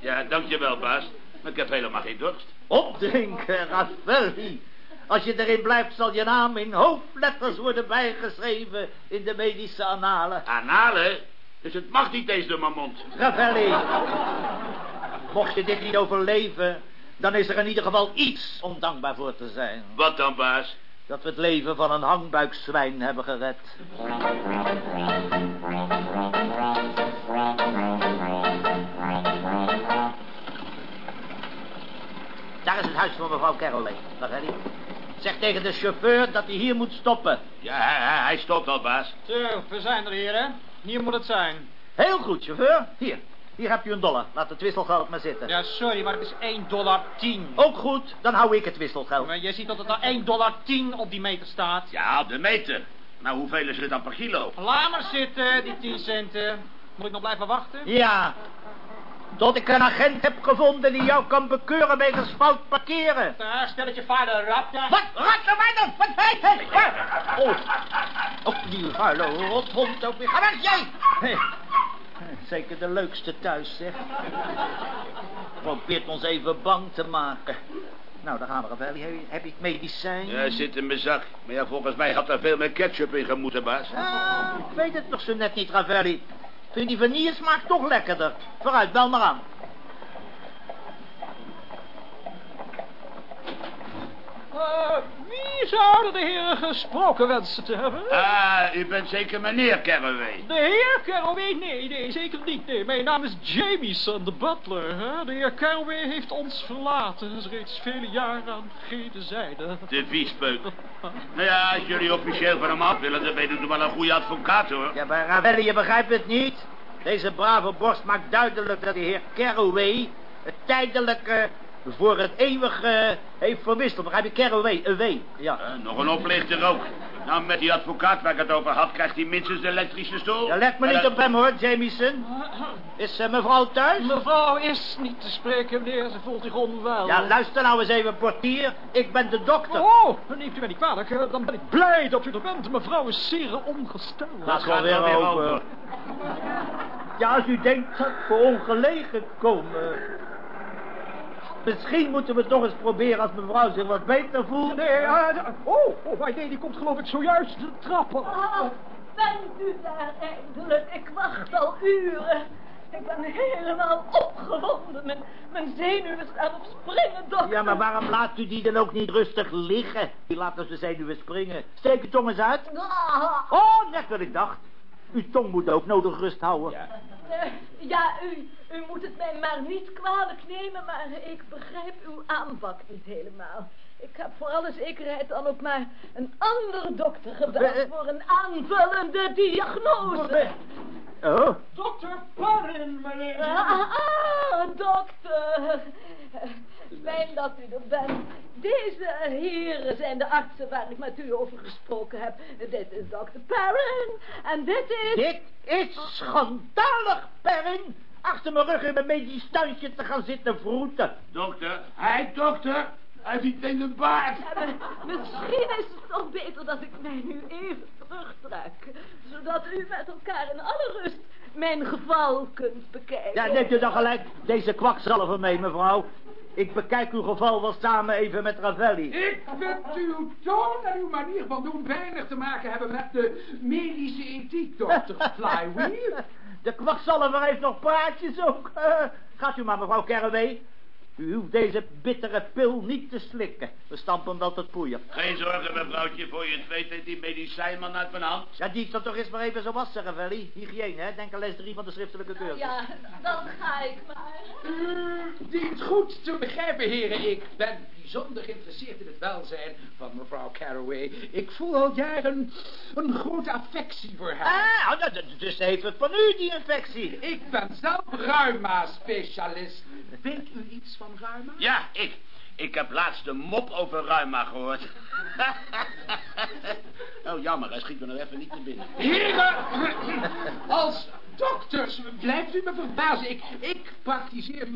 Ja, dankjewel, baas. Maar ik heb helemaal geen dorst. Opdrinken, Ravelli. Als je erin blijft, zal je naam in hoofdletters worden bijgeschreven in de medische annalen. Analen? Dus het mag niet eens door mijn mond. Ravelli, mocht je dit niet overleven, dan is er in ieder geval iets om dankbaar voor te zijn. Wat dan, baas? Dat we het leven van een hangbuikzwijn hebben gered. Daar is het huis van mevrouw Carroway, Ravelli. Zeg tegen de chauffeur dat hij hier moet stoppen. Ja, hij stopt al, baas. Zo, we zijn er hier, hè. Hier moet het zijn. Heel goed, chauffeur. Hier, hier heb je een dollar. Laat het wisselgeld maar zitten. Ja, sorry, maar het is 1 dollar 10. Ook goed, dan hou ik het wisselgeld. Maar je ziet dat het er 1 dollar 10 op die meter staat. Ja, op de meter. Nou, hoeveel is het dan per kilo? Laat maar zitten, die 10 centen. Moet ik nog blijven wachten? Ja, tot ik een agent heb gevonden die jou kan bekeuren wegens fout parkeren. Daar, stel het je vader rap, ja. Wat? Ratten mij dan? Wat heet hij? Oh, oh, die vuile rothond ook weer. Ga weg, jij! Zeker de leukste thuis, zeg. Probeert ons even bang te maken. Nou, daar gaan we, Ravelli. Heb je- ik medicijn? Ja, hij zit in mijn zak. Maar ja, volgens mij had er veel meer ketchup in gemoeten, baas. Ah, ik weet het nog zo net niet, Ravelli. Vind die vanille smaakt toch lekkerder. Vooruit, bel maar aan. Uh, wie zouden de heren gesproken wensen te hebben? Ah, u bent zeker meneer Carraway. De heer Carraway? Nee, nee, zeker niet. Nee, mijn naam is Jamieson, de butler. Hè? De heer Carraway heeft ons verlaten. Is reeds vele jaren aan gede zijde. De viespeuk. [laughs] Nou ja, als jullie officieel van hem af willen, dan ben je wel een goede advocaat, hoor. Ja, maar Ravelli, je begrijpt het niet. Deze brave borst maakt duidelijk dat de heer Carraway... het tijdelijk eh, voor het eeuwige heeft verwisseld. Begrijp je? Carraway, een W. Ja. Eh, nog een oplichter ook. Nou, met die advocaat waar ik het over had, krijgt hij minstens de elektrische stoel. Ja, let me niet eh, op hem, hoor, Jamieson. Is eh, mevrouw thuis? Mevrouw is niet te spreken, meneer. Ze voelt zich onwel. Ja, luister nou eens even, portier. Ik ben de dokter. Oh, neemt u mij niet kwalijk. eh, Dan ben ik blij dat u er bent. Mevrouw is zeer ongesteld. Dat gaat weer over. Ja, als u denkt dat we ongelegen komen. Misschien moeten we het nog eens proberen als mevrouw zich wat beter voelt. Nee, eh, oh, oh, maar nee, die komt geloof ik zojuist de trappen. Ah, bent u daar eindelijk? Ik wacht al uren. Ik ben helemaal opgewonden. Mijn, mijn zenuwen staan op springen, dokter. Ja, maar waarom laat u die dan ook niet rustig liggen? Die laat als de zenuwen springen. Steek uw tong eens uit. Ah, Oh, net wat ik dacht. Uw tong moet ook nodig rust houden. eh, ja, u, u moet het mij maar niet kwalijk nemen, maar ik begrijp uw aanpak niet helemaal. Ik heb voor alle zekerheid dan ook maar een andere dokter gebeld voor een aanvullende diagnose. Oh, Dokter Parrin, meneer. Ah, ah, dokter. Fijn dat u er bent. Deze heren zijn de artsen waar ik met u over gesproken heb. Dit is dokter Perrin. En dit is... dit is schandalig, Perrin. Achter mijn rug in mijn medisch tuintje te gaan zitten vroeten. Dokter, hij dokter, hij heeft niet in de baard. Ja, maar Misschien is het toch beter dat ik mij nu even terugtrek. Zodat u met elkaar in alle rust mijn geval kunt bekijken. Ja, neemt u dan gelijk deze kwakzalver mee, mevrouw. Ik bekijk uw geval wel samen even met Ravelli. Ik vind uw toon en uw manier van doen weinig te maken hebben met de medische ethiek, dokter [laughs] Flywheel. De kwakzalver heeft nog praatjes ook. Eh, gaat u maar, mevrouw Carraway. U hoeft deze bittere pil niet te slikken. We stampen wel tot poeier. Geen zorgen, mevrouwtje, voor je het weet heeft die medicijnman uit mijn hand. Ja, die zal toch eens maar even zo wassen, Ravelli. Hygiëne, hè? Denk aan les 3 van de schriftelijke cursus. Ja, dan ga ik maar. U dient goed te begrijpen, heren. Ik ben bijzonder geïnteresseerd in het welzijn van mevrouw Carraway. Ik voel al jaren een grote affectie voor haar. Ah, nou, d- d- dus heeft het van u, die infectie. Ik ben zelf reuma-specialist. Weet u iets van Ja, ik. Ik heb laatst een mop over Ruima gehoord. [laughs] oh, jammer, hij schiet me nog even niet te binnen. Heren, als dokters blijft u me verbazen. Ik, ik praktiseer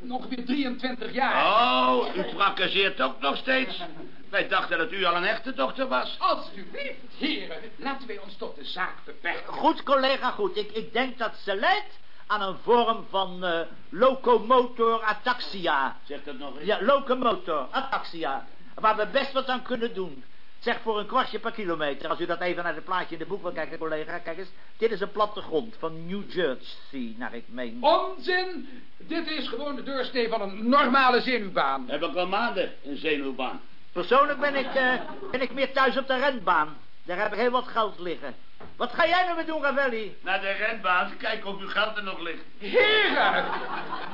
nog weer 23 jaar. Oh, u prakkezeert ook nog steeds. Wij dachten dat u al een echte dokter was. Alsjeblieft, heren, laten wij ons tot de zaak beperken. Goed, collega, goed. Ik, ik denk dat ze leidt aan een vorm van eh, locomotor ataxia. Zeg dat nog eens. Ja, locomotor ataxia. Waar we best wat aan kunnen doen. Zeg voor een kwartje per kilometer. Als u dat even naar het plaatje in de boek wil kijken, collega. Kijk eens, dit is een plattegrond van New Jersey, naar ik meen. Onzin! Dit is gewoon de deursnee van een normale zenuwbaan. Heb ik al maanden een zenuwbaan. Persoonlijk ben ik, eh, ben ik meer thuis op de renbaan. Daar heb ik heel wat geld liggen. Wat ga jij nou weer doen, Ravelli? Naar de renbaan, kijken of uw geld er nog ligt. Heren,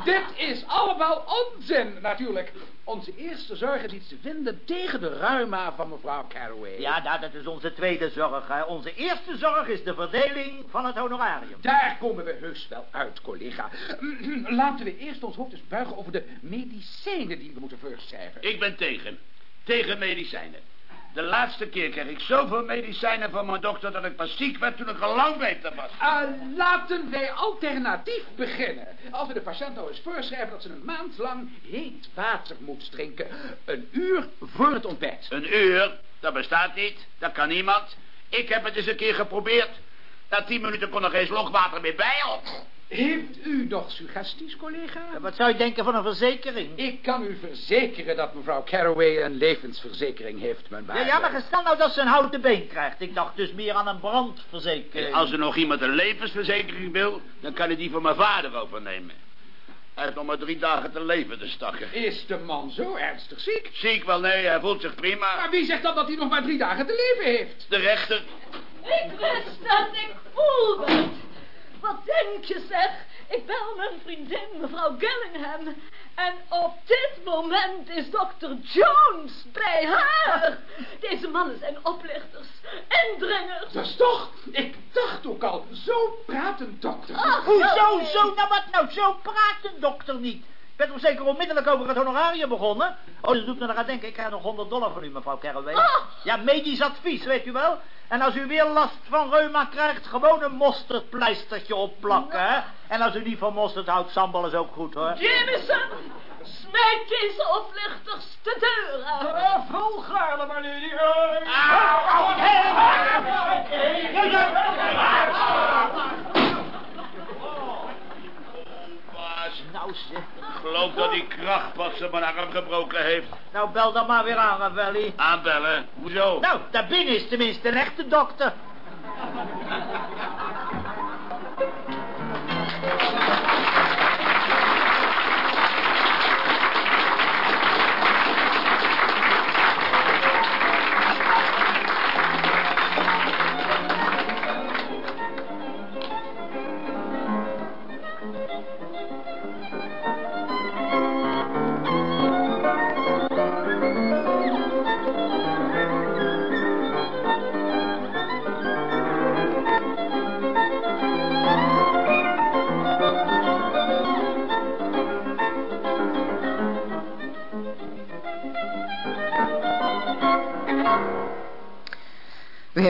dit is allemaal onzin natuurlijk. Onze eerste zorg is iets te vinden tegen de reuma van mevrouw Carraway. Ja, nou, dat is onze tweede zorg. Hè. Onze eerste zorg is de verdeling van het honorarium. Daar komen we heus wel uit, collega. Laten we eerst ons hoofd eens buigen over de medicijnen die we moeten voorschrijven. Ik ben tegen. Tegen medicijnen. De laatste keer kreeg ik zoveel medicijnen van mijn dokter dat ik pas ziek werd toen ik al lang beter was. Ah, laten wij alternatief beginnen. Als we de patiënt nou eens voorschrijven dat ze een maand lang heet water moet drinken. Een uur voor het ontbijt. Een uur, dat bestaat niet. Dat kan niemand. Ik heb het eens een keer geprobeerd. Na tien minuten kon er geen slok water meer bij. Heeft u nog suggesties, collega? Wat zou je denken van een verzekering? Ik kan u verzekeren dat mevrouw Carraway een levensverzekering heeft, mijn Ja, waarde. ja, maar stel nou dat ze een houten been krijgt. Ik dacht dus meer aan een brandverzekering. Als er nog iemand een levensverzekering wil, dan kan hij die voor mijn vader overnemen. Hij heeft nog maar drie dagen te leven, de stakker. Is de man zo ernstig ziek? Ziek wel, nee, hij voelt zich prima. Maar wie zegt dan dat hij nog maar drie dagen te leven heeft? De rechter. Ik wist dat ik voelde. Wat denk je zeg? Ik bel mijn vriendin, mevrouw Gillingham. En op dit moment is dokter Jones bij haar. Deze mannen zijn oplichters, indringers. Dat is toch? Ik dacht ook al, zo praat een dokter. Ach, Hoezo, zo? Nou, wat nou? Zo praat de dokter niet. Ik ben toch zeker onmiddellijk over het honorarium begonnen? Oh, dat doet me eraan denken. Ik krijg nog 100 dollar van u, mevrouw Carraway. Ah. Ja, medisch advies, weet u wel. En als u weer last van reuma krijgt, gewoon een mosterdpleistertje opplakken, hè. En als u niet van mosterd houdt, sambal is ook goed, hoor. Jameson, smijt deze oplichters de deur uit. Uh, maar lady. Nou, zeg. ik geloof dat die krachtpatser mijn arm gebroken heeft. Nou, bel dan maar weer aan, Ravelli. Aanbellen? Hoezo? Nou, daarbinnen is tenminste een echte dokter.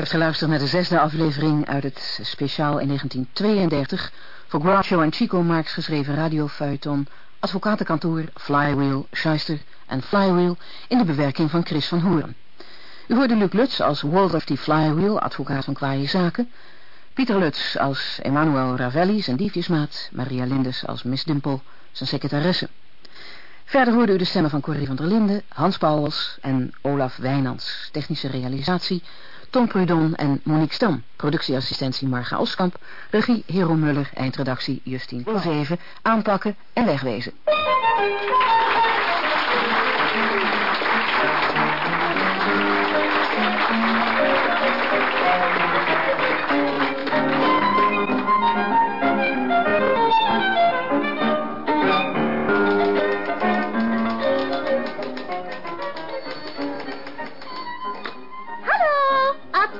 U heeft geluisterd naar de zesde aflevering uit het speciaal in 1932 voor Groucho en Chico Marx geschreven radiofeuilleton Advocatenkantoor, Flywheel, Schuister en Flywheel in de bewerking van Chris van Hoorn. U hoorde Luc Lutz als Walter T. Flywheel, advocaat van kwaaie zaken, Pieter Lutz als Emmanuel Ravelli, zijn diefjesmaat, Maria Lindes als Miss Dimple, zijn secretaresse. Verder hoorde u de stemmen van Corrie van der Linden, Hans Pauwels en Olaf Wijnands. Technische realisatie Tom Prudon en Monique Stam. Productieassistentie Marga Oskamp. Regie Hero Muller. Eindredactie Justine Koolzeven. Aanpakken en wegwezen.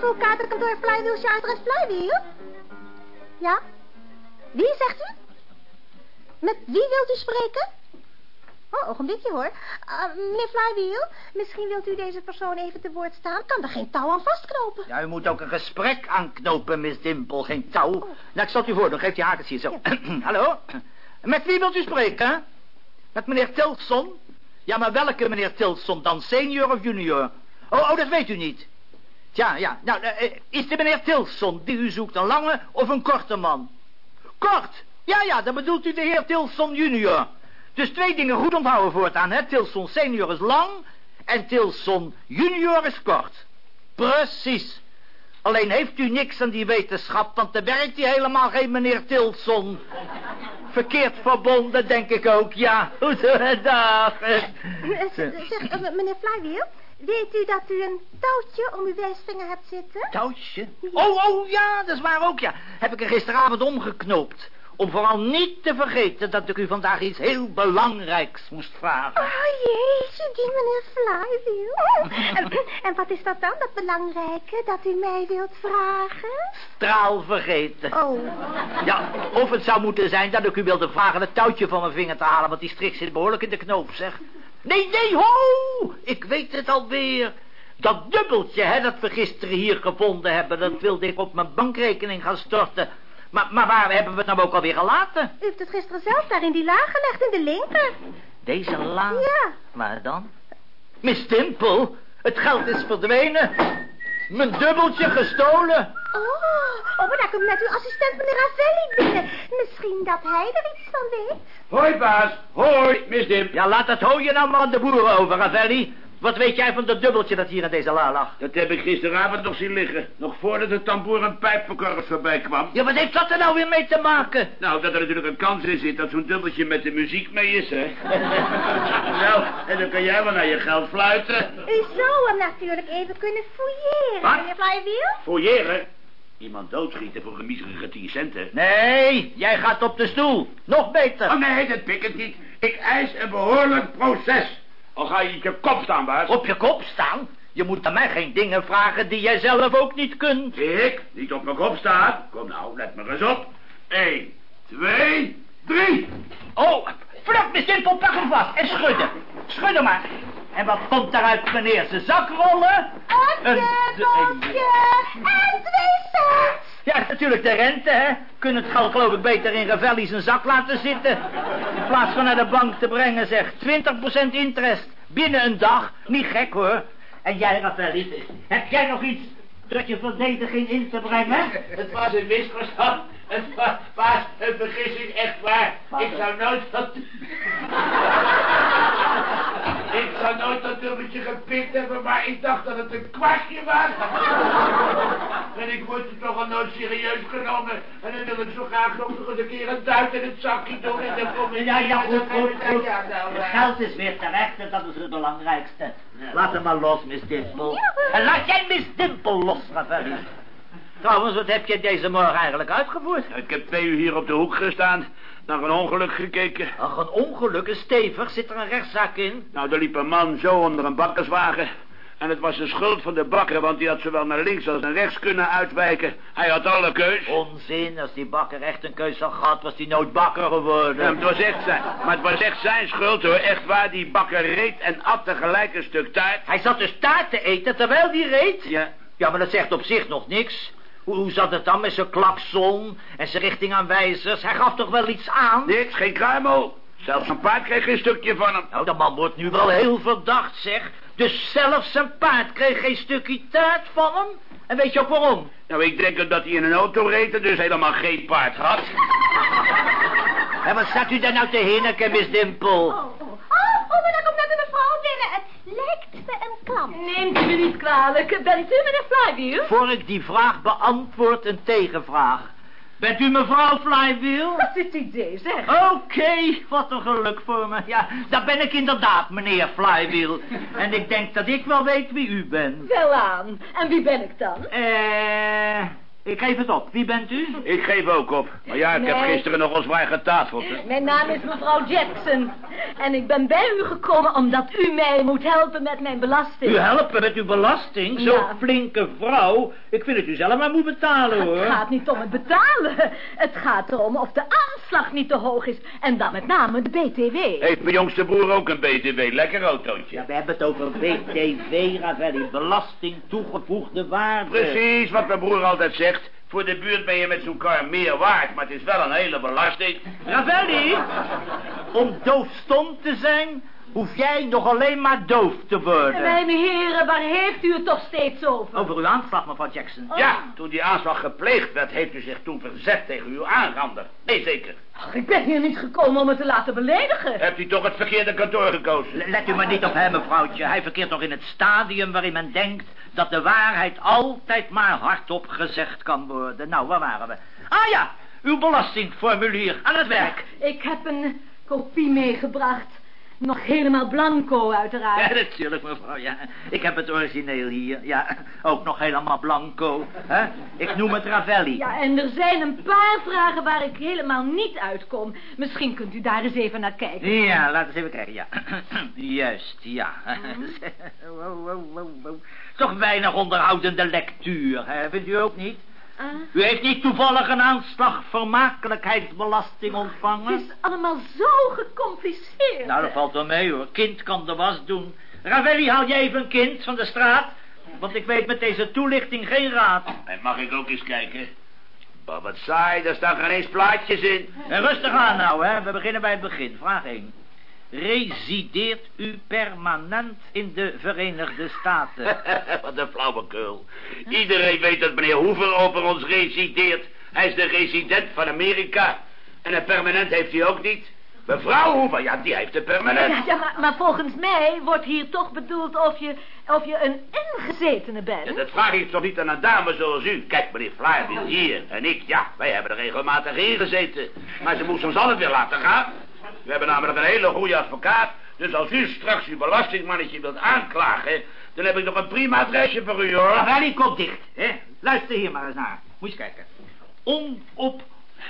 Advocatenkantoor Flywheel, Charter en Flywheel. Ja? Wie zegt u? Met wie wilt u spreken? Oh, ogenblikje hoor. Ah, meneer Flywheel, misschien wilt u deze persoon even te woord staan. Kan er geen touw aan vastknopen? Ja, u moet ook een gesprek aanknopen, Miss Dimple, geen touw. Nou, ik zal het u voor, dan geeft die hakens hier zo. [clears throat] Hallo? Met wie wilt u spreken? Met meneer Tilson? Ja, maar welke meneer Tilson dan? Senior of junior? Oh, oh, dat weet u niet. Tja, ja. Nou, eh, eh, is de meneer Tilson die u zoekt een lange of een korte man? Kort! Ja, ja, dan bedoelt u de heer Tilson junior. Dus twee dingen goed onthouden voortaan, hè. Tilson senior is lang en Tilson junior is kort. Precies. Alleen heeft u niks aan die wetenschap, want er werkt hij helemaal geen meneer Tilson. Verkeerd verbonden, denk ik ook, ja. Goedendag. Eh, Zeg, meneer Flywheel, weet u dat u een touwtje om uw wijsvinger hebt zitten? Touwtje? Oh, oh, ja, dat is waar ook, ja. Heb ik er gisteravond omgeknoopt. Om vooral niet te vergeten dat ik u vandaag iets heel belangrijks moest vragen. Oh, jeetje, die meneer Flywheel. [laughs] en, en wat is dat dan, dat belangrijke, dat u mij wilt vragen? Straal vergeten. Oh. Ja, of het zou moeten zijn dat ik u wilde vragen het touwtje van mijn vinger te halen, want die strik zit behoorlijk in de knoop, zeg. Nee, nee, ho! Ik weet het alweer. Dat dubbeltje, hè, dat we gisteren hier gevonden hebben, dat wilde ik op mijn bankrekening gaan storten. Maar, maar waar hebben we het nou ook alweer gelaten? U heeft het gisteren zelf daar in die laag gelegd, in de linker. Deze laan? Ja. Waar dan? Miss Dimple, het geld is verdwenen. Mijn dubbeltje gestolen. Oh, oh, maar daar komt net uw assistent meneer Ravelli binnen. Misschien dat hij er iets van weet. Hoi, baas. Hoi, Miss Dim. Ja, laat dat hooien nou maar aan de boeren over, Ravelli. Wat weet jij van dat dubbeltje dat hier in deze la lag? Dat heb ik gisteravond nog zien liggen. Nog voordat de tamboer en pijpverkorgers voorbij kwam. Ja, wat heeft dat er nou weer mee te maken? Nou, dat er natuurlijk een kans in zit dat zo'n dubbeltje met de muziek mee is, hè. [laughs] nou, en dan kan jij wel naar je geld fluiten. U zou hem natuurlijk even kunnen fouilleren, Wat? meneer Flywheel. Fouilleren? Iemand doodschieten voor een miserige 10 centen. Nee, jij gaat op de stoel. Nog beter. Oh nee, dat pik ik niet. Ik eis een behoorlijk proces. Al ga je op je kop staan, baas. Op je kop staan? Je moet aan mij geen dingen vragen die jij zelf ook niet kunt. Ik? Niet op mijn kop staan? Kom nou, let me eens op. 1, 2, 3. Oh, vlug me simpel, pak hem vast en schudden. Schudden maar. En wat komt daaruit, meneer? Zijn zakrollen? Een dubbeltje en twee cent. Ja, natuurlijk de rente, hè. Kunnen het geld geloof ik beter in Ravelli zijn zak laten zitten. In plaats van naar de bank te brengen, zeg. 20% interest. Binnen een dag. Niet gek, hoor. En jij, Ravelli, heb jij nog iets tot je verdediging in te brengen? [laughs] Het was een misverstand. Het was, was een vergissing, echt waar. Ik zou nooit dat... [laughs] ik zou nooit dat dubbeltje gepikt hebben, maar ik dacht dat het een kwartje was. [laughs] en ik word er toch al nooit serieus genomen. En dan wil ik zo graag nog eens een keer een duit in het zakje doen. En dan kom ik... Ja, ja, goed, goed, goed. Ja, nou, Het eh. geld is weer terecht en dat is het belangrijkste. Laat hem maar los, Miss Dimple. En laat jij Miss Dimple los, Ravelli. Trouwens, wat heb je deze morgen eigenlijk uitgevoerd? Ik heb twee uur hier op de hoek gestaan. Naar een ongeluk gekeken. Ach, een ongeluk, een stevig. Zit er een rechtszaak in? Nou, er liep een man zo onder een bakkerswagen. En het was de schuld van de bakker, want die had zowel naar links als naar rechts kunnen uitwijken. Hij had alle keus. Onzin, als die bakker echt een keus had gehad, was die nooit bakker geworden. Ja, het was echt zijn, maar het was echt zijn schuld hoor. Echt waar, die bakker reed en at tegelijk een stuk taart. Hij zat dus taart te eten terwijl die reed? Ja. Ja, maar dat zegt op zich nog niks. Hoe, hoe zat het dan met zijn klakson en zijn richtingaanwijzers? Hij gaf toch wel iets aan? Niks, geen kruimel. Zelfs een paard kreeg geen stukje van hem. Nou, de man wordt nu wel heel verdacht, zeg. Dus zelfs zijn paard kreeg geen stukje taart van hem? En weet je ook waarom? Nou, ik denk dat hij in een auto reed en dus helemaal geen paard had. [laughs] En wat staat u daar nou te hinniken, Miss Dimple? Oh, oh, oh, maar daar komt net een mevrouw binnen. Het lijkt klant. Neemt u me niet kwalijk. Bent u meneer Flywheel? Voor ik die vraag beantwoord, een tegenvraag. Bent u mevrouw Flywheel? Dat is het idee, zeg. Oké, wat een geluk voor me. Ja, dat ben ik inderdaad, meneer Flywheel. [laughs] En ik denk dat ik wel weet wie u bent. Wel aan. En wie ben ik dan? Eh, ik geef het op. Wie bent u? Ik geef ook op. Maar ja, ik heb gisteren nog eens zwaar getafeld. hè. Mijn naam is mevrouw Jackson. En ik ben bij u gekomen omdat u mij moet helpen met mijn belasting. U helpen met uw belasting? Zo'n Ja. flinke vrouw. Ik vind dat u zelf maar moet betalen, hoor. Het gaat niet om het betalen. Het gaat erom of de aanslag niet te hoog is. En dan met name de BTW. Heeft mijn jongste broer ook een BTW. Lekker autootje. Ja, we hebben het over BTW, Ravelli. Belasting toegevoegde waarde. Precies wat mijn broer altijd zegt. Voor de buurt ben je met zo'n kar meer waard, maar het is wel een hele belasting. Ravelli, om doofstom te zijn, hoef jij nog alleen maar doof te worden. Mijn heren, waar heeft u het toch steeds over? Over uw aanslag, mevrouw Jackson. Ja, toen die aanslag gepleegd werd, heeft u zich toen verzet tegen uw aanrander. Nee, zeker. Ach, ik ben hier niet gekomen om me te laten beledigen. Hebt u toch het verkeerde kantoor gekozen? L- Let u maar niet op hem, mevrouwtje. Hij verkeert nog in het stadium waarin men denkt dat de waarheid altijd maar hardop gezegd kan worden. Nou, waar waren we? Ah ja, uw belastingformulier. Aan het werk. Ik heb een kopie meegebracht. Nog helemaal blanco, uiteraard. Ja, natuurlijk, mevrouw, ja. Ik heb het origineel hier. Ja, ook nog helemaal blanco. Hè? Ik noem het Ravelli. Ja, en er zijn een paar vragen waar ik helemaal niet uitkom. Misschien kunt u daar eens even naar kijken. Ja, laten we eens even kijken, ja. [clears throat] Juist, ja. [laughs] Wow, wow, wow, wow. Toch weinig onderhoudende lectuur, hè? vindt u ook niet? Ah, U heeft niet toevallig een aanslag vermakelijkheidsbelasting ontvangen? het is allemaal zo gecompliceerd. Nou, dat valt wel mee hoor. Kind kan de was doen. Ravelli, haal jij even een kind van de straat? Want ik weet met deze toelichting geen raad. En mag ik ook eens kijken? Maar wat saai, daar staan geen eens plaatjes in. En rustig aan nou, hè. We beginnen bij het begin. Vraag 1. Resideert u permanent in de Verenigde Staten? [laughs] wat een flauwekul. Iedereen weet dat meneer Hoever over ons resideert. Hij is de resident van Amerika. En een permanent heeft hij ook niet. Mevrouw Hoover, ja, die heeft het permanent. Ja, ja maar, maar volgens mij wordt hier toch bedoeld of je, of je een ingezetene bent. Ja, dat vraag ik toch niet aan een dame zoals u. Kijk, meneer Flywheel, hier en ik, ja, wij hebben er regelmatig in gezeten. Maar ze moest ons altijd weer laten gaan. We hebben namelijk een hele goede advocaat. Dus als u straks uw belastingmannetje wilt aanklagen... dan heb ik nog een prima adresje voor u, hoor. Ravelli, kop dicht. Hè? Luister hier maar eens naar. Moet je kijken. On op...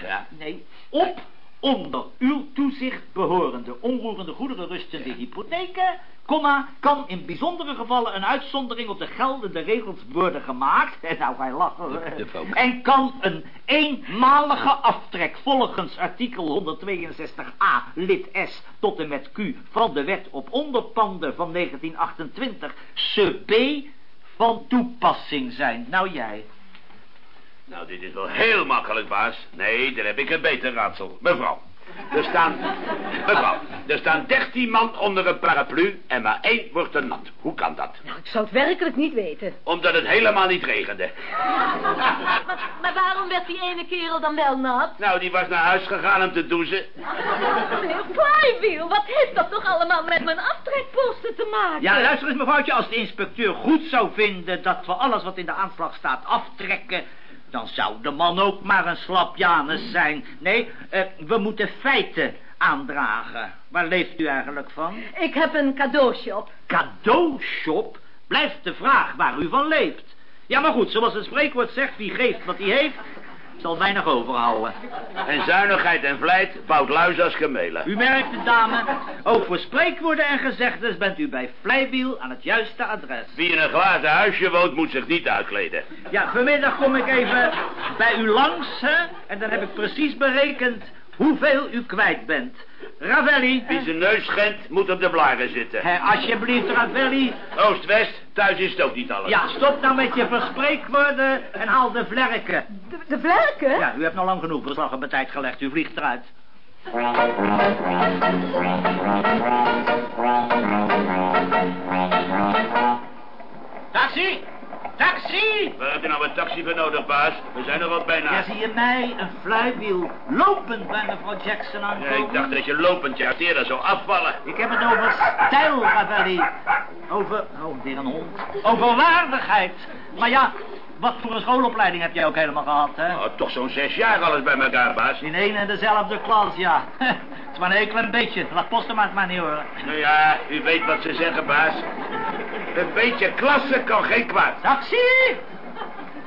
Ja. Nee, op onder uw toezicht behorende onroerende goederen rustende hypotheken, comma, kan in bijzondere gevallen een uitzondering op de geldende regels worden gemaakt. [laughs] En nou ga je lachen. En kan een eenmalige aftrek volgens artikel 162a lid S tot en met Q van de wet op onderpanden van 1928 sub B van toepassing zijn. Nou jij. Nou, dit is wel heel makkelijk, baas. Nee, daar heb ik een beter raadsel. Mevrouw, er staan... [laughs] Mevrouw, er staan dertien man onder een paraplu en maar één wordt er nat. Hoe kan dat? Nou, ik zou het werkelijk niet weten. Omdat het helemaal niet regende. [laughs] Maar, maar waarom werd die ene kerel dan wel nat? Nou, die was naar huis gegaan om te douchen. Meneer Flywheel, wat heeft dat toch allemaal met mijn aftrekposten te maken? Ja, luister eens mevrouwtje, als de inspecteur goed zou vinden dat we alles wat in de aanslag staat aftrekken, dan zou de man ook maar een slap Janus zijn. Nee, eh, we moeten feiten aandragen. Waar leeft u eigenlijk van? Ik heb een cadeaushop. Cadeaushop? Blijft de vraag waar u van leeft. Ja, maar goed, zoals het spreekwoord zegt, wie geeft wat hij heeft, zal weinig overhouden. En zuinigheid en vlijt bouwt luis als gemelen. U merkt het, dame. Ook voor spreekwoorden en gezegdes bent u bij Vlijwiel aan het juiste adres. Wie in een glazen huisje woont, moet zich niet uitkleden. Ja, vanmiddag kom ik even bij u langs, hè? En dan heb ik precies berekend hoeveel u kwijt bent. Ravelli. Wie zijn neus schendt, moet op de blaren zitten. Hè, alsjeblieft, Ravelli. Oost-West, thuis is het ook niet alles. Ja, stop nou met je verspreekwoorden en haal de vlerken. De, de vlerken? Ja, u hebt nog lang genoeg verslag op mijn tijd gelegd. U vliegt eruit. Taxi! Taxi! Waar heb je nou een taxi voor nodig, baas? We zijn er al bijna. Ja, zie je mij, een fluiwiel, lopend bij mevrouw Jackson Ja, aankomen? ik dacht dat je lopend je arteren zou afvallen. Ik heb het over stijl, Ravelli. Over, oh, weer een hond. Over waardigheid. Maar ja, wat voor een schoolopleiding heb jij ook helemaal gehad, hè? Oh, toch zo'n zes jaar alles bij elkaar, baas. In één en dezelfde klas, ja. [laughs] Het is maar een heel klein beetje. Laat posten maar het maar niet horen. Nou ja, u weet wat ze zeggen, baas. Een beetje klasse kan geen kwaad. Taxi!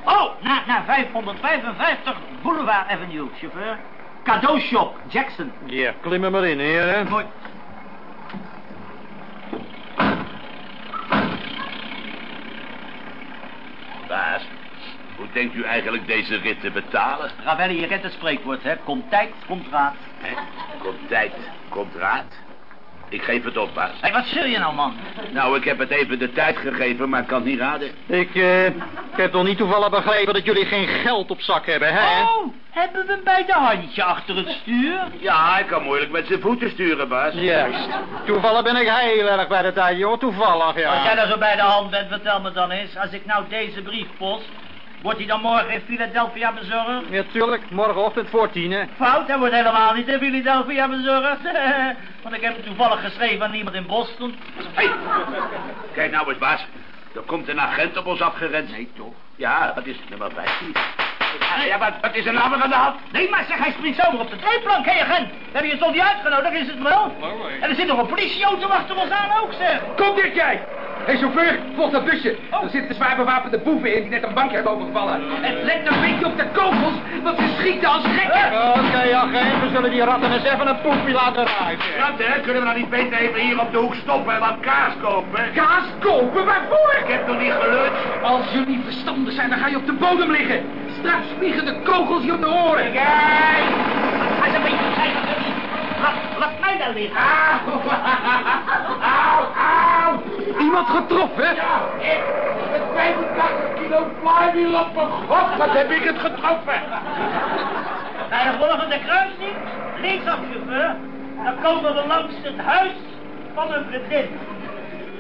Oh, naar, naar 555 Boulevard Avenue, chauffeur. Cadeaushop, Jackson. Ja, klim er maar in, heren. Mooi. Baas, hoe denkt u eigenlijk deze rit te betalen? Ravelli, je kent het spreekwoord, hè? Komt tijd, komt raad. Hè? Komt tijd, komt raad. Ik geef het op, baas. Hé, wat zul je nou, man? Nou, ik heb het even de tijd gegeven, maar ik kan het niet raden. Ik, eh, ik heb toch niet toevallig begrepen dat jullie geen geld op zak hebben, hè? Oh, hebben we hem bij de handje achter het stuur? Ja, hij kan moeilijk met zijn voeten sturen, baas. Juist. Toevallig ben ik heel erg bij de tijd, joh. Toevallig, ja. Als jij nou zo bij de hand bent, vertel me dan eens. Als ik nou deze brief post, wordt hij dan morgen in Philadelphia bezorgd? Ja, tuurlijk. Morgenochtend voor tien, hè. Fout, hij wordt helemaal niet in Philadelphia bezorgd. [laughs] Want ik heb het toevallig geschreven aan iemand in Boston. Hey, kijk nou eens, baas. Er komt een agent op ons afgerend. Nee, toch? Ja, dat is nummer 15. Ja, wat, wat is er nou weer aan de hand? Nee, maar zeg, hij springt zomaar op de treeplank, hé agent. Heb je het toch niet uitgenodigd, is het wel? En er zit nog een politieauto achter ons aan ook, zeg. Kom dit jij! Hé hey, chauffeur, volg dat busje. Er zitten zwaar bewapende boeven in die net een bank hebben overgevallen. En let een beetje op de kogels, want ze schieten als gekken. Oké, agent. We zullen die ratten eens even een poepje laten ruiken. Hè? Kunnen we nou niet beter even hier op de hoek stoppen en wat kaas kopen? Kaas kopen, waarvoor? Ik heb nog niet geluncht. Als jullie verstandig zijn, dan ga je op de bodem liggen. Straks vliegen de kogels je op de oren. Hij is een beetje. Laat, laat mij daar liggen. Auw! [laughs] Auw, auw! Iemand getroffen? Ja, ik. Met 85 kilo flywheel op mijn god, wat heb ik het getroffen? Bij de volgende kruising, linksaf chauffeur, dan komen we langs het huis van een vriendin.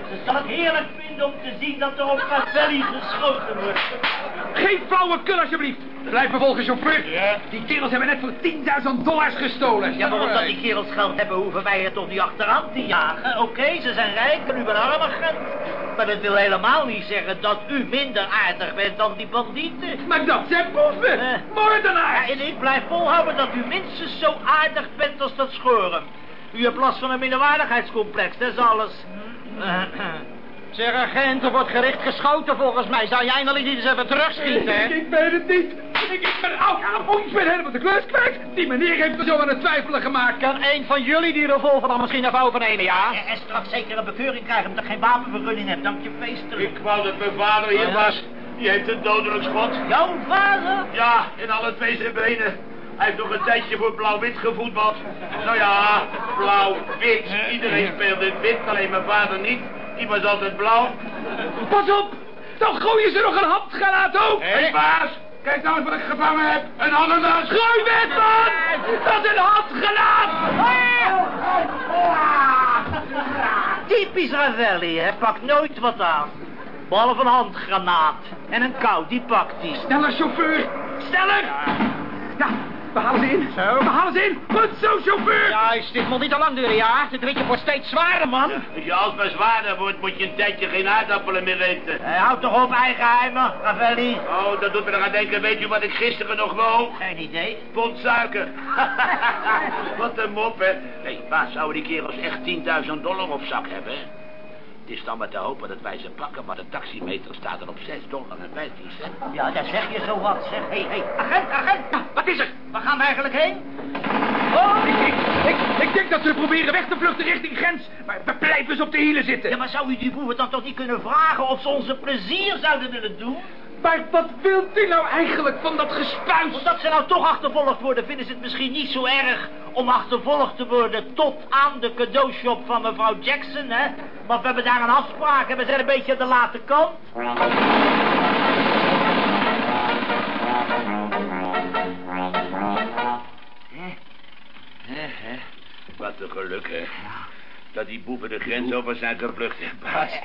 Ze zal het heerlijk vinden om te zien dat er op Cavelli geschoten wordt. Geen flauwekul alsjeblieft. Blijf me volgen, chauffeur. Die kerels hebben net voor 10.000 dollars gestolen. Ja, maar omdat die kerels geld hebben, hoeven wij er toch niet achteraan te jagen. Oké, ze zijn rijk en u bent. Maar dat wil helemaal niet zeggen dat u minder aardig bent dan die bandieten. Maar dat zijn boeven! Eh. Moordenaars! Ja, en ik blijf volhouden dat u minstens zo aardig bent als dat schoren. U hebt last van een minderwaardigheidscomplex, dat is alles. Zeg, agent, er wordt gericht geschoten volgens mij. Zou jij eindelijk niet eens even terugschieten, hè? Ik, ik weet het niet. Ik, ik ben oud. Oh, ik ben helemaal de klus kwijt. Die meneer heeft me zo aan het twijfelen gemaakt. Kan een van jullie die revolver dan misschien even overnemen, ja? En, en straks zeker een bekeuring krijgen omdat ik geen wapenvergunning heb. Dank je feestelijk. Ik wou dat mijn vader hier ja? was. Die heeft een dodelijk schot. Jouw vader? Ja, in alle twee zijn benen. Hij heeft nog een tijdje voor blauw-wit gevoetbald. Nou ja, blauw-wit. Iedereen speelde in wit, alleen mijn vader niet. Die was altijd blauw. Pas op. Dan gooien ze nog een handgranaat ook. Hé, hey, baas. Kijk nou eens wat ik gevangen heb. Een ananas. Gooi weg, man. Dat is een handgranaat. Typisch Ravelli, hè. Pakt nooit wat aan. Behalve een handgranaat. En een kou, die pakt hij. Sneller, chauffeur. Sneller. Ja, we halen ze in. Zo. We halen ze in. Goed zo, chauffeur. Juist, dit moet niet te lang duren, ja? Dit ritje wordt steeds zwaarder, man. Als je alsmaar zwaarder wordt, moet je een tijdje geen aardappelen meer eten. Hij houdt toch op, eigen geheimen, Ravelli? Oh, dat doet me eraan denken. Weet u wat ik gisteren nog woog? Geen idee. Pond suiker. [laughs] wat een mop, hè. Hé, hey, baas, zouden die kerels echt 10.000 dollar op zak hebben, hè? Het is dan maar te hopen dat wij ze pakken, maar de taximeter staat er op 6 dollar en 15 cent. Ja, daar zeg je zo wat, zeg. Hé, hey, hé, hey, agent, agent. Nou, wat is er? Waar gaan we eigenlijk heen? Oh, ik, ik, ik, ik denk dat ze proberen weg te vluchten richting grens. Maar we blijven eens op de hielen zitten. Ja, maar zou u die boeven dan toch niet kunnen vragen of ze onze plezier zouden willen doen? Maar wat wilt u nou eigenlijk van dat gespuis? Omdat ze nou toch achtervolgd worden, vinden ze het misschien niet zo erg om achtervolgd te worden tot aan de cadeaushop van mevrouw Jackson, hè? Want we hebben daar een afspraak en we zijn een beetje aan de late kant. Wat een geluk, hè. Dat die boeven de grens over zijn gevlucht, hè, baas.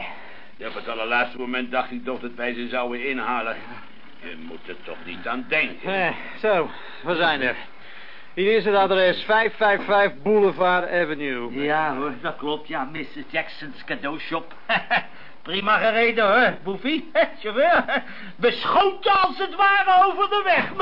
Ja, op het allerlaatste moment dacht ik toch dat wij ze zouden inhalen. Je moet er toch niet aan denken. Eh, zo, we zijn er. Hier is het adres 555 Boulevard Avenue. Ja hoor, dat klopt, ja, Mrs. Jackson's cadeaushop. [laughs] Prima gereden hoor, boefie, [laughs] chauffeur. Beschoten als het ware over de weg. [laughs]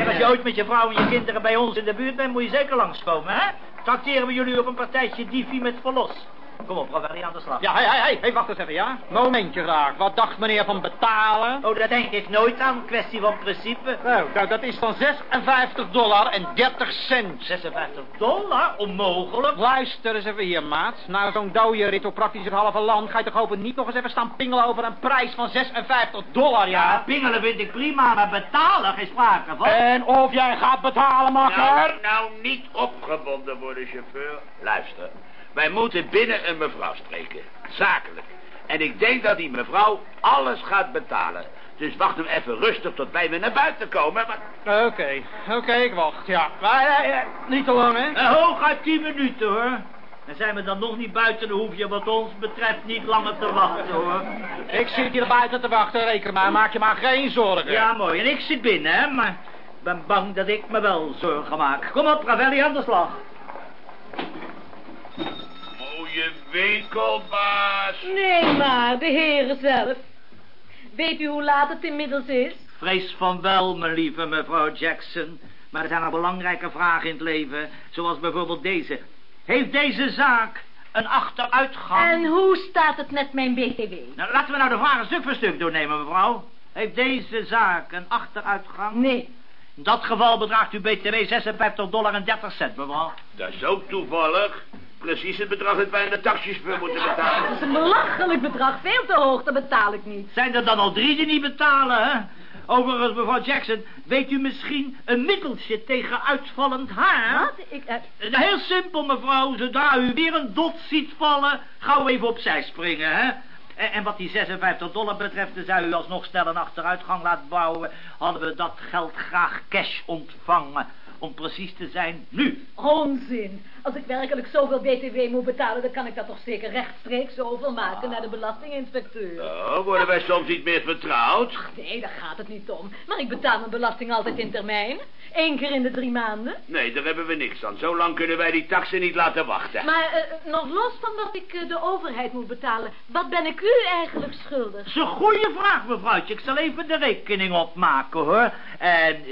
en als je ooit met je vrouw en je kinderen bij ons in de buurt bent, moet je zeker langskomen, hè? Trakteren we jullie op een partijtje diefie met verlos. Kom op, Ravelli, aan de slag. Ja, hé, hé, hé, hey, wacht eens even, ja? Momentje graag. Wat dacht meneer van betalen? Oh, daar denk ik nooit aan. Kwestie van principe. Nou, nou, dat is van 56 dollar en 30 cent. 56 dollar? Onmogelijk. Luister eens even hier, maat. Na zo'n dode rit op praktisch het halve land... ga je toch hopen niet nog eens even staan pingelen over een prijs van 56 dollar, ja? Ja, pingelen vind ik prima, maar betalen geen sprake van. En of jij gaat betalen, makker? Nou, nou niet opgewonden worden, chauffeur. Luister, wij moeten binnen een mevrouw spreken. Zakelijk. En ik denk dat die mevrouw alles gaat betalen. Dus wacht hem even rustig tot wij weer naar buiten komen. Oké, oké, ik wacht, ja. Maar eh, eh, niet te lang, hè? Eh, hooguit 10 minuten, hoor. En zijn we dan nog niet buiten, dan hoef je wat ons betreft niet langer te wachten, hoor. Ik zit hier buiten te wachten, reken maar. Maak je maar geen zorgen. Ja, mooi. En ik zit binnen, hè, maar ik ben bang dat ik me wel zorgen maak. Kom op, Ravelli, aan de slag. Mooie winkel, baas. Nee, maar de heren zelf. Weet u hoe laat het inmiddels is? Vrees van wel, mijn lieve mevrouw Jackson. Maar er zijn nog belangrijke vragen in het leven, zoals bijvoorbeeld deze. Heeft deze zaak een achteruitgang? En hoe staat het met mijn BTW? Nou, laten we nou de vragen stuk voor stuk doornemen, mevrouw. Heeft deze zaak een achteruitgang? Nee. In dat geval bedraagt uw BTW 56 dollar en 30 cent, mevrouw. Dat is ook toevallig. Precies het bedrag dat wij aan de taxichauffeur moeten betalen. Dat is een belachelijk bedrag. Veel te hoog, dat betaal ik niet. Zijn er dan al drie die niet betalen, hè? Overigens, mevrouw Jackson, weet u misschien een middeltje tegen uitvallend haar? Wat? Ik, Nou, Heel simpel, mevrouw. Zodra u weer een dot ziet vallen, gauw even opzij springen, hè? En, en wat die 56 dollar betreft, dan zou u alsnog snel een achteruitgang laten bouwen. Hadden we dat geld graag cash ontvangen. Om precies te zijn, nu. onzin. Als ik werkelijk zoveel BTW moet betalen, dan kan ik dat toch zeker rechtstreeks overmaken naar de belastinginspecteur. Oh, worden wij soms niet meer vertrouwd? Nee, daar gaat het niet om. Maar ik betaal mijn belasting altijd in termijn. Eén keer in de drie maanden. Nee, daar hebben we niks aan. Zo lang kunnen wij die taxen niet laten wachten. Maar eh, nog los van dat ik eh, de overheid moet betalen, wat ben ik u eigenlijk schuldig? Dat is een goede vraag, mevrouwtje. Ik zal even de rekening opmaken, hoor. En...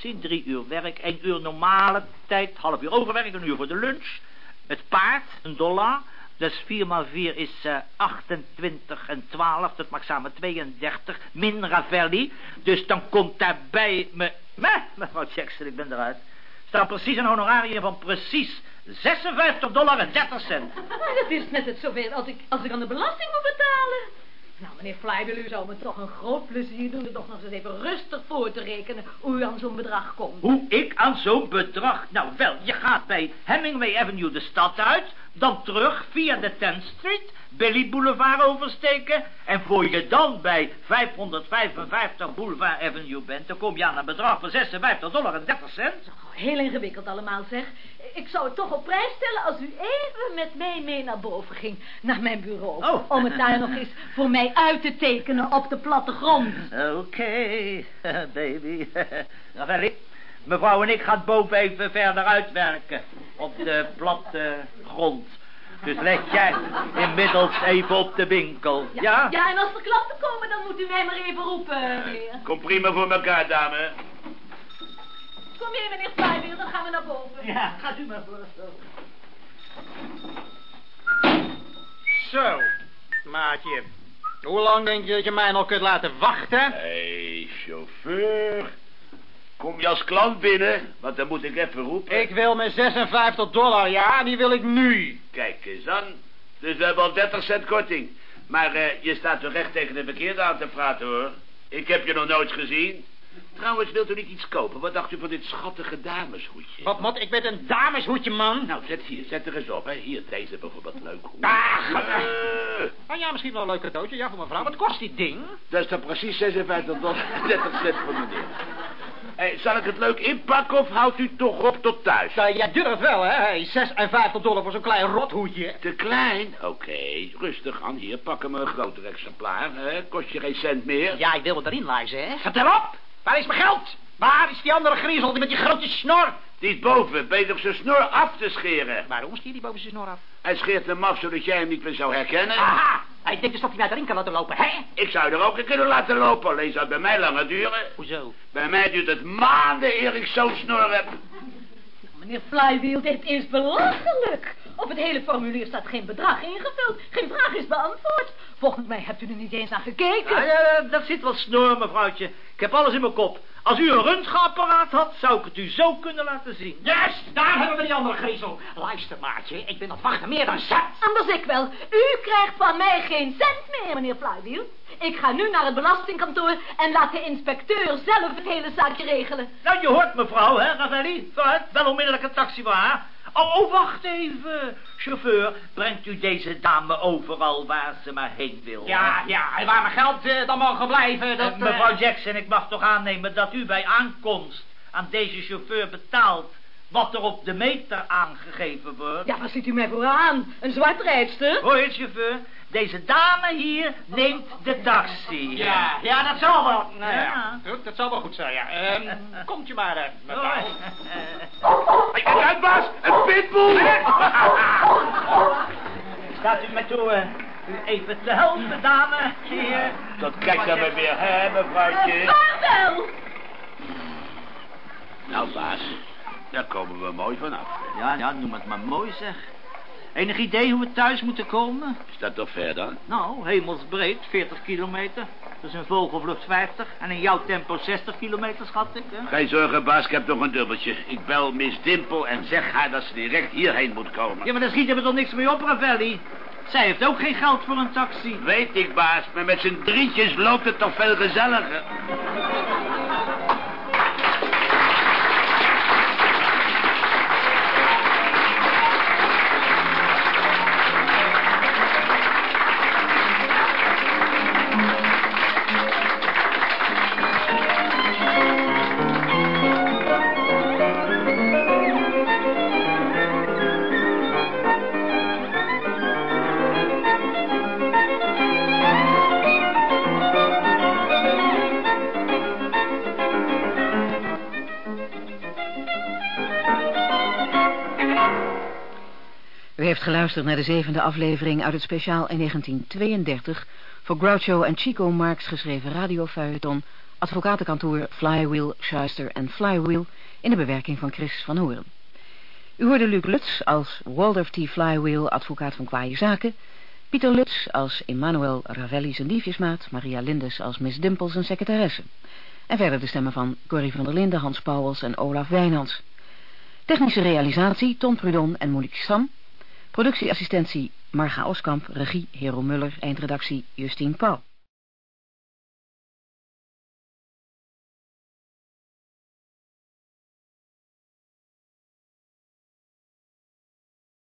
Zien, drie uur werk, één uur normale tijd, half uur overwerk, een uur voor de lunch. Het paard, een dollar. Dus 4 maal 4 is uh, 28 en 12, dat maakt samen 32, min Ravelli. Dus dan komt daarbij me... Meh, mevrouw Jackson, ik ben eruit. Staat precies een honorarium van precies 56 dollar en 30 cent. [laughs] Dat is net het zoveel als ik, als ik aan de belasting moet betalen. Nou, meneer Flywheel, u zou me toch een groot plezier doen... er toch nog eens even rustig voor te rekenen... hoe u aan zo'n bedrag komt. Hoe ik aan zo'n bedrag? Nou wel, je gaat bij Hemingway Avenue de stad uit... dan terug via de 10th Street... Billy Boulevard oversteken... en voor je dan bij 555 Boulevard Avenue bent... dan kom je aan een bedrag van 56 dollar en 30 cent. Heel ingewikkeld allemaal, zeg. Ik zou het toch op prijs stellen als u even met mij mee naar boven ging. Naar mijn bureau. Oh. Om het daar nog eens voor mij uit te tekenen op de plattegrond. Oké, [laughs] baby. [laughs] Ravelli, mevrouw en ik gaan boven even verder uitwerken. Op de platte grond. Dus let jij inmiddels even op de winkel. Ja? Ja, en als er klanten komen, dan moet u mij maar even roepen, meneer. Kom prima voor elkaar, dame. Kom mee, meneer Flywheel, dan gaan we naar boven. Ja, gaat u maar voor. Zo, maatje. Hoe lang denk je dat je mij nog kunt laten wachten? Hé, hey, chauffeur. Kom je als klant binnen? Want dan moet ik even roepen. Ik wil mijn 56 dollar, ja, die wil ik nu. Kijk eens aan. Dus we hebben al 30 cent korting. Maar uh, je staat toch recht tegen de verkeerde aan te praten, hoor. Ik heb je nog nooit gezien. Trouwens, wilt u niet iets kopen? Wat dacht u van dit schattige dameshoedje? Wat ik met een dameshoedje, man? Nou, zet hier, zet er eens op, hè. Hier, deze bijvoorbeeld leuk. Ah, uh. oh, ja, misschien wel een leuk cadeautje. Ja, voor mevrouw. Wat kost dit ding? Dat is dan precies 56 dollar [laughs] 30 cent voor meneer. Hey, zal ik het leuk inpakken of houdt u toch op tot thuis? Uh, jij durft wel, hè? Hey, 56 dollar voor zo'n klein rothoedje. Te klein? Oké, okay, rustig aan. Hier, pak hem een groter exemplaar. Hè? Kost je geen cent meer. Ja, ik wil wat erin lijzen, hè? Vertel op! Waar is mijn geld? Waar is die andere griezel die met die grote snor? Die is boven, bezig zijn snor af te scheren. Waarom scheert hij boven zijn snor af? Hij scheert hem af zodat jij hem niet meer zou herkennen. Aha! Hij denkt dus dat hij mij erin kan laten lopen, hè? Ik zou er ook een kunnen laten lopen, alleen zou het bij mij langer duren. Hoezo? Bij mij duurt het maanden eer ik zo'n snor heb. Meneer Flywheel, dit is belachelijk. Op het hele formulier staat geen bedrag ingevuld. Geen vraag is beantwoord. Volgens mij hebt u er niet eens naar gekeken. Ja, ja, dat zit wel snor, mevrouwtje. Ik heb alles in mijn kop. Als u een röntgenapparaat had, zou ik het u zo kunnen laten zien. Juist, daar hebben we die andere griezel. Luister, maatje, ik ben dat wachten meer dan zat. Anders ik wel. U krijgt van mij geen cent meer, meneer Flywheel. Ik ga nu naar het belastingkantoor en laat de inspecteur zelf het hele zaakje regelen. Nou, je hoort mevrouw, hè, Ravelli? Vooruit, wel onmiddellijk een taxi voor haar. Oh, wacht even. Chauffeur, brengt u deze dame overal waar ze maar heen wil. Ja, ja, en waar mijn geld uh, dan mogen blijven, dat... Uh, mevrouw Jackson, ik mag toch aannemen dat u bij aankomst aan deze chauffeur betaalt wat er op de meter aangegeven wordt. Ja, waar ziet u mij voor aan? Een zwartrijdster? Hoor je, chauffeur? Deze dame hier neemt de taxi. Ja, ja, dat zal wel. Nou, ja. ja. Dat zal wel goed zijn, ja. Um, komt u maar, uh, mevrouw. Kijk uit, baas! Een pitbull! [laughs] Staat u mij toe, uh, u even te helpen, dame? Hier. Dat kijkt dan maar weer, hè, mevrouwtje? Vaarwel! Nou, baas, daar komen we mooi vanaf. Ja, ja, noem het maar mooi, zeg. Enig idee hoe we thuis moeten komen? Is dat toch ver dan? Nou, hemelsbreed, 40 kilometer. Dat is een vogelvlucht 50. En in jouw tempo 60 kilometer, schat ik, hè? Geen zorgen, baas, ik heb nog een dubbeltje. Ik bel Miss Dimpel en zeg haar dat ze direct hierheen moet komen. Ja, maar daar schieten we toch niks mee op, Ravelli? Zij heeft ook geen geld voor een taxi. Weet ik, baas, maar met z'n drietjes loopt het toch veel gezelliger. Heeft geluisterd naar de zevende aflevering uit het speciaal in 1932 voor Groucho en Chico Marx geschreven radiofeuilleton advocatenkantoor Flywheel, Schuister en Flywheel in de bewerking van Chris van Horen. U hoorde Luc Lutz als Waldorf T. Flywheel, advocaat van kwaaie zaken, Pieter Lutz als Emmanuel Ravelli zijn liefjesmaat, Maria Lindes als Miss Dimpel zijn secretaresse. En verder de stemmen van Corrie van der Linden, Hans Pauwels en Olaf Wijnands. Technische realisatie Tom Prudon en Monique Sam. Productieassistentie Marga Oskamp, regie Hero Muller, eindredactie Justine Pauw.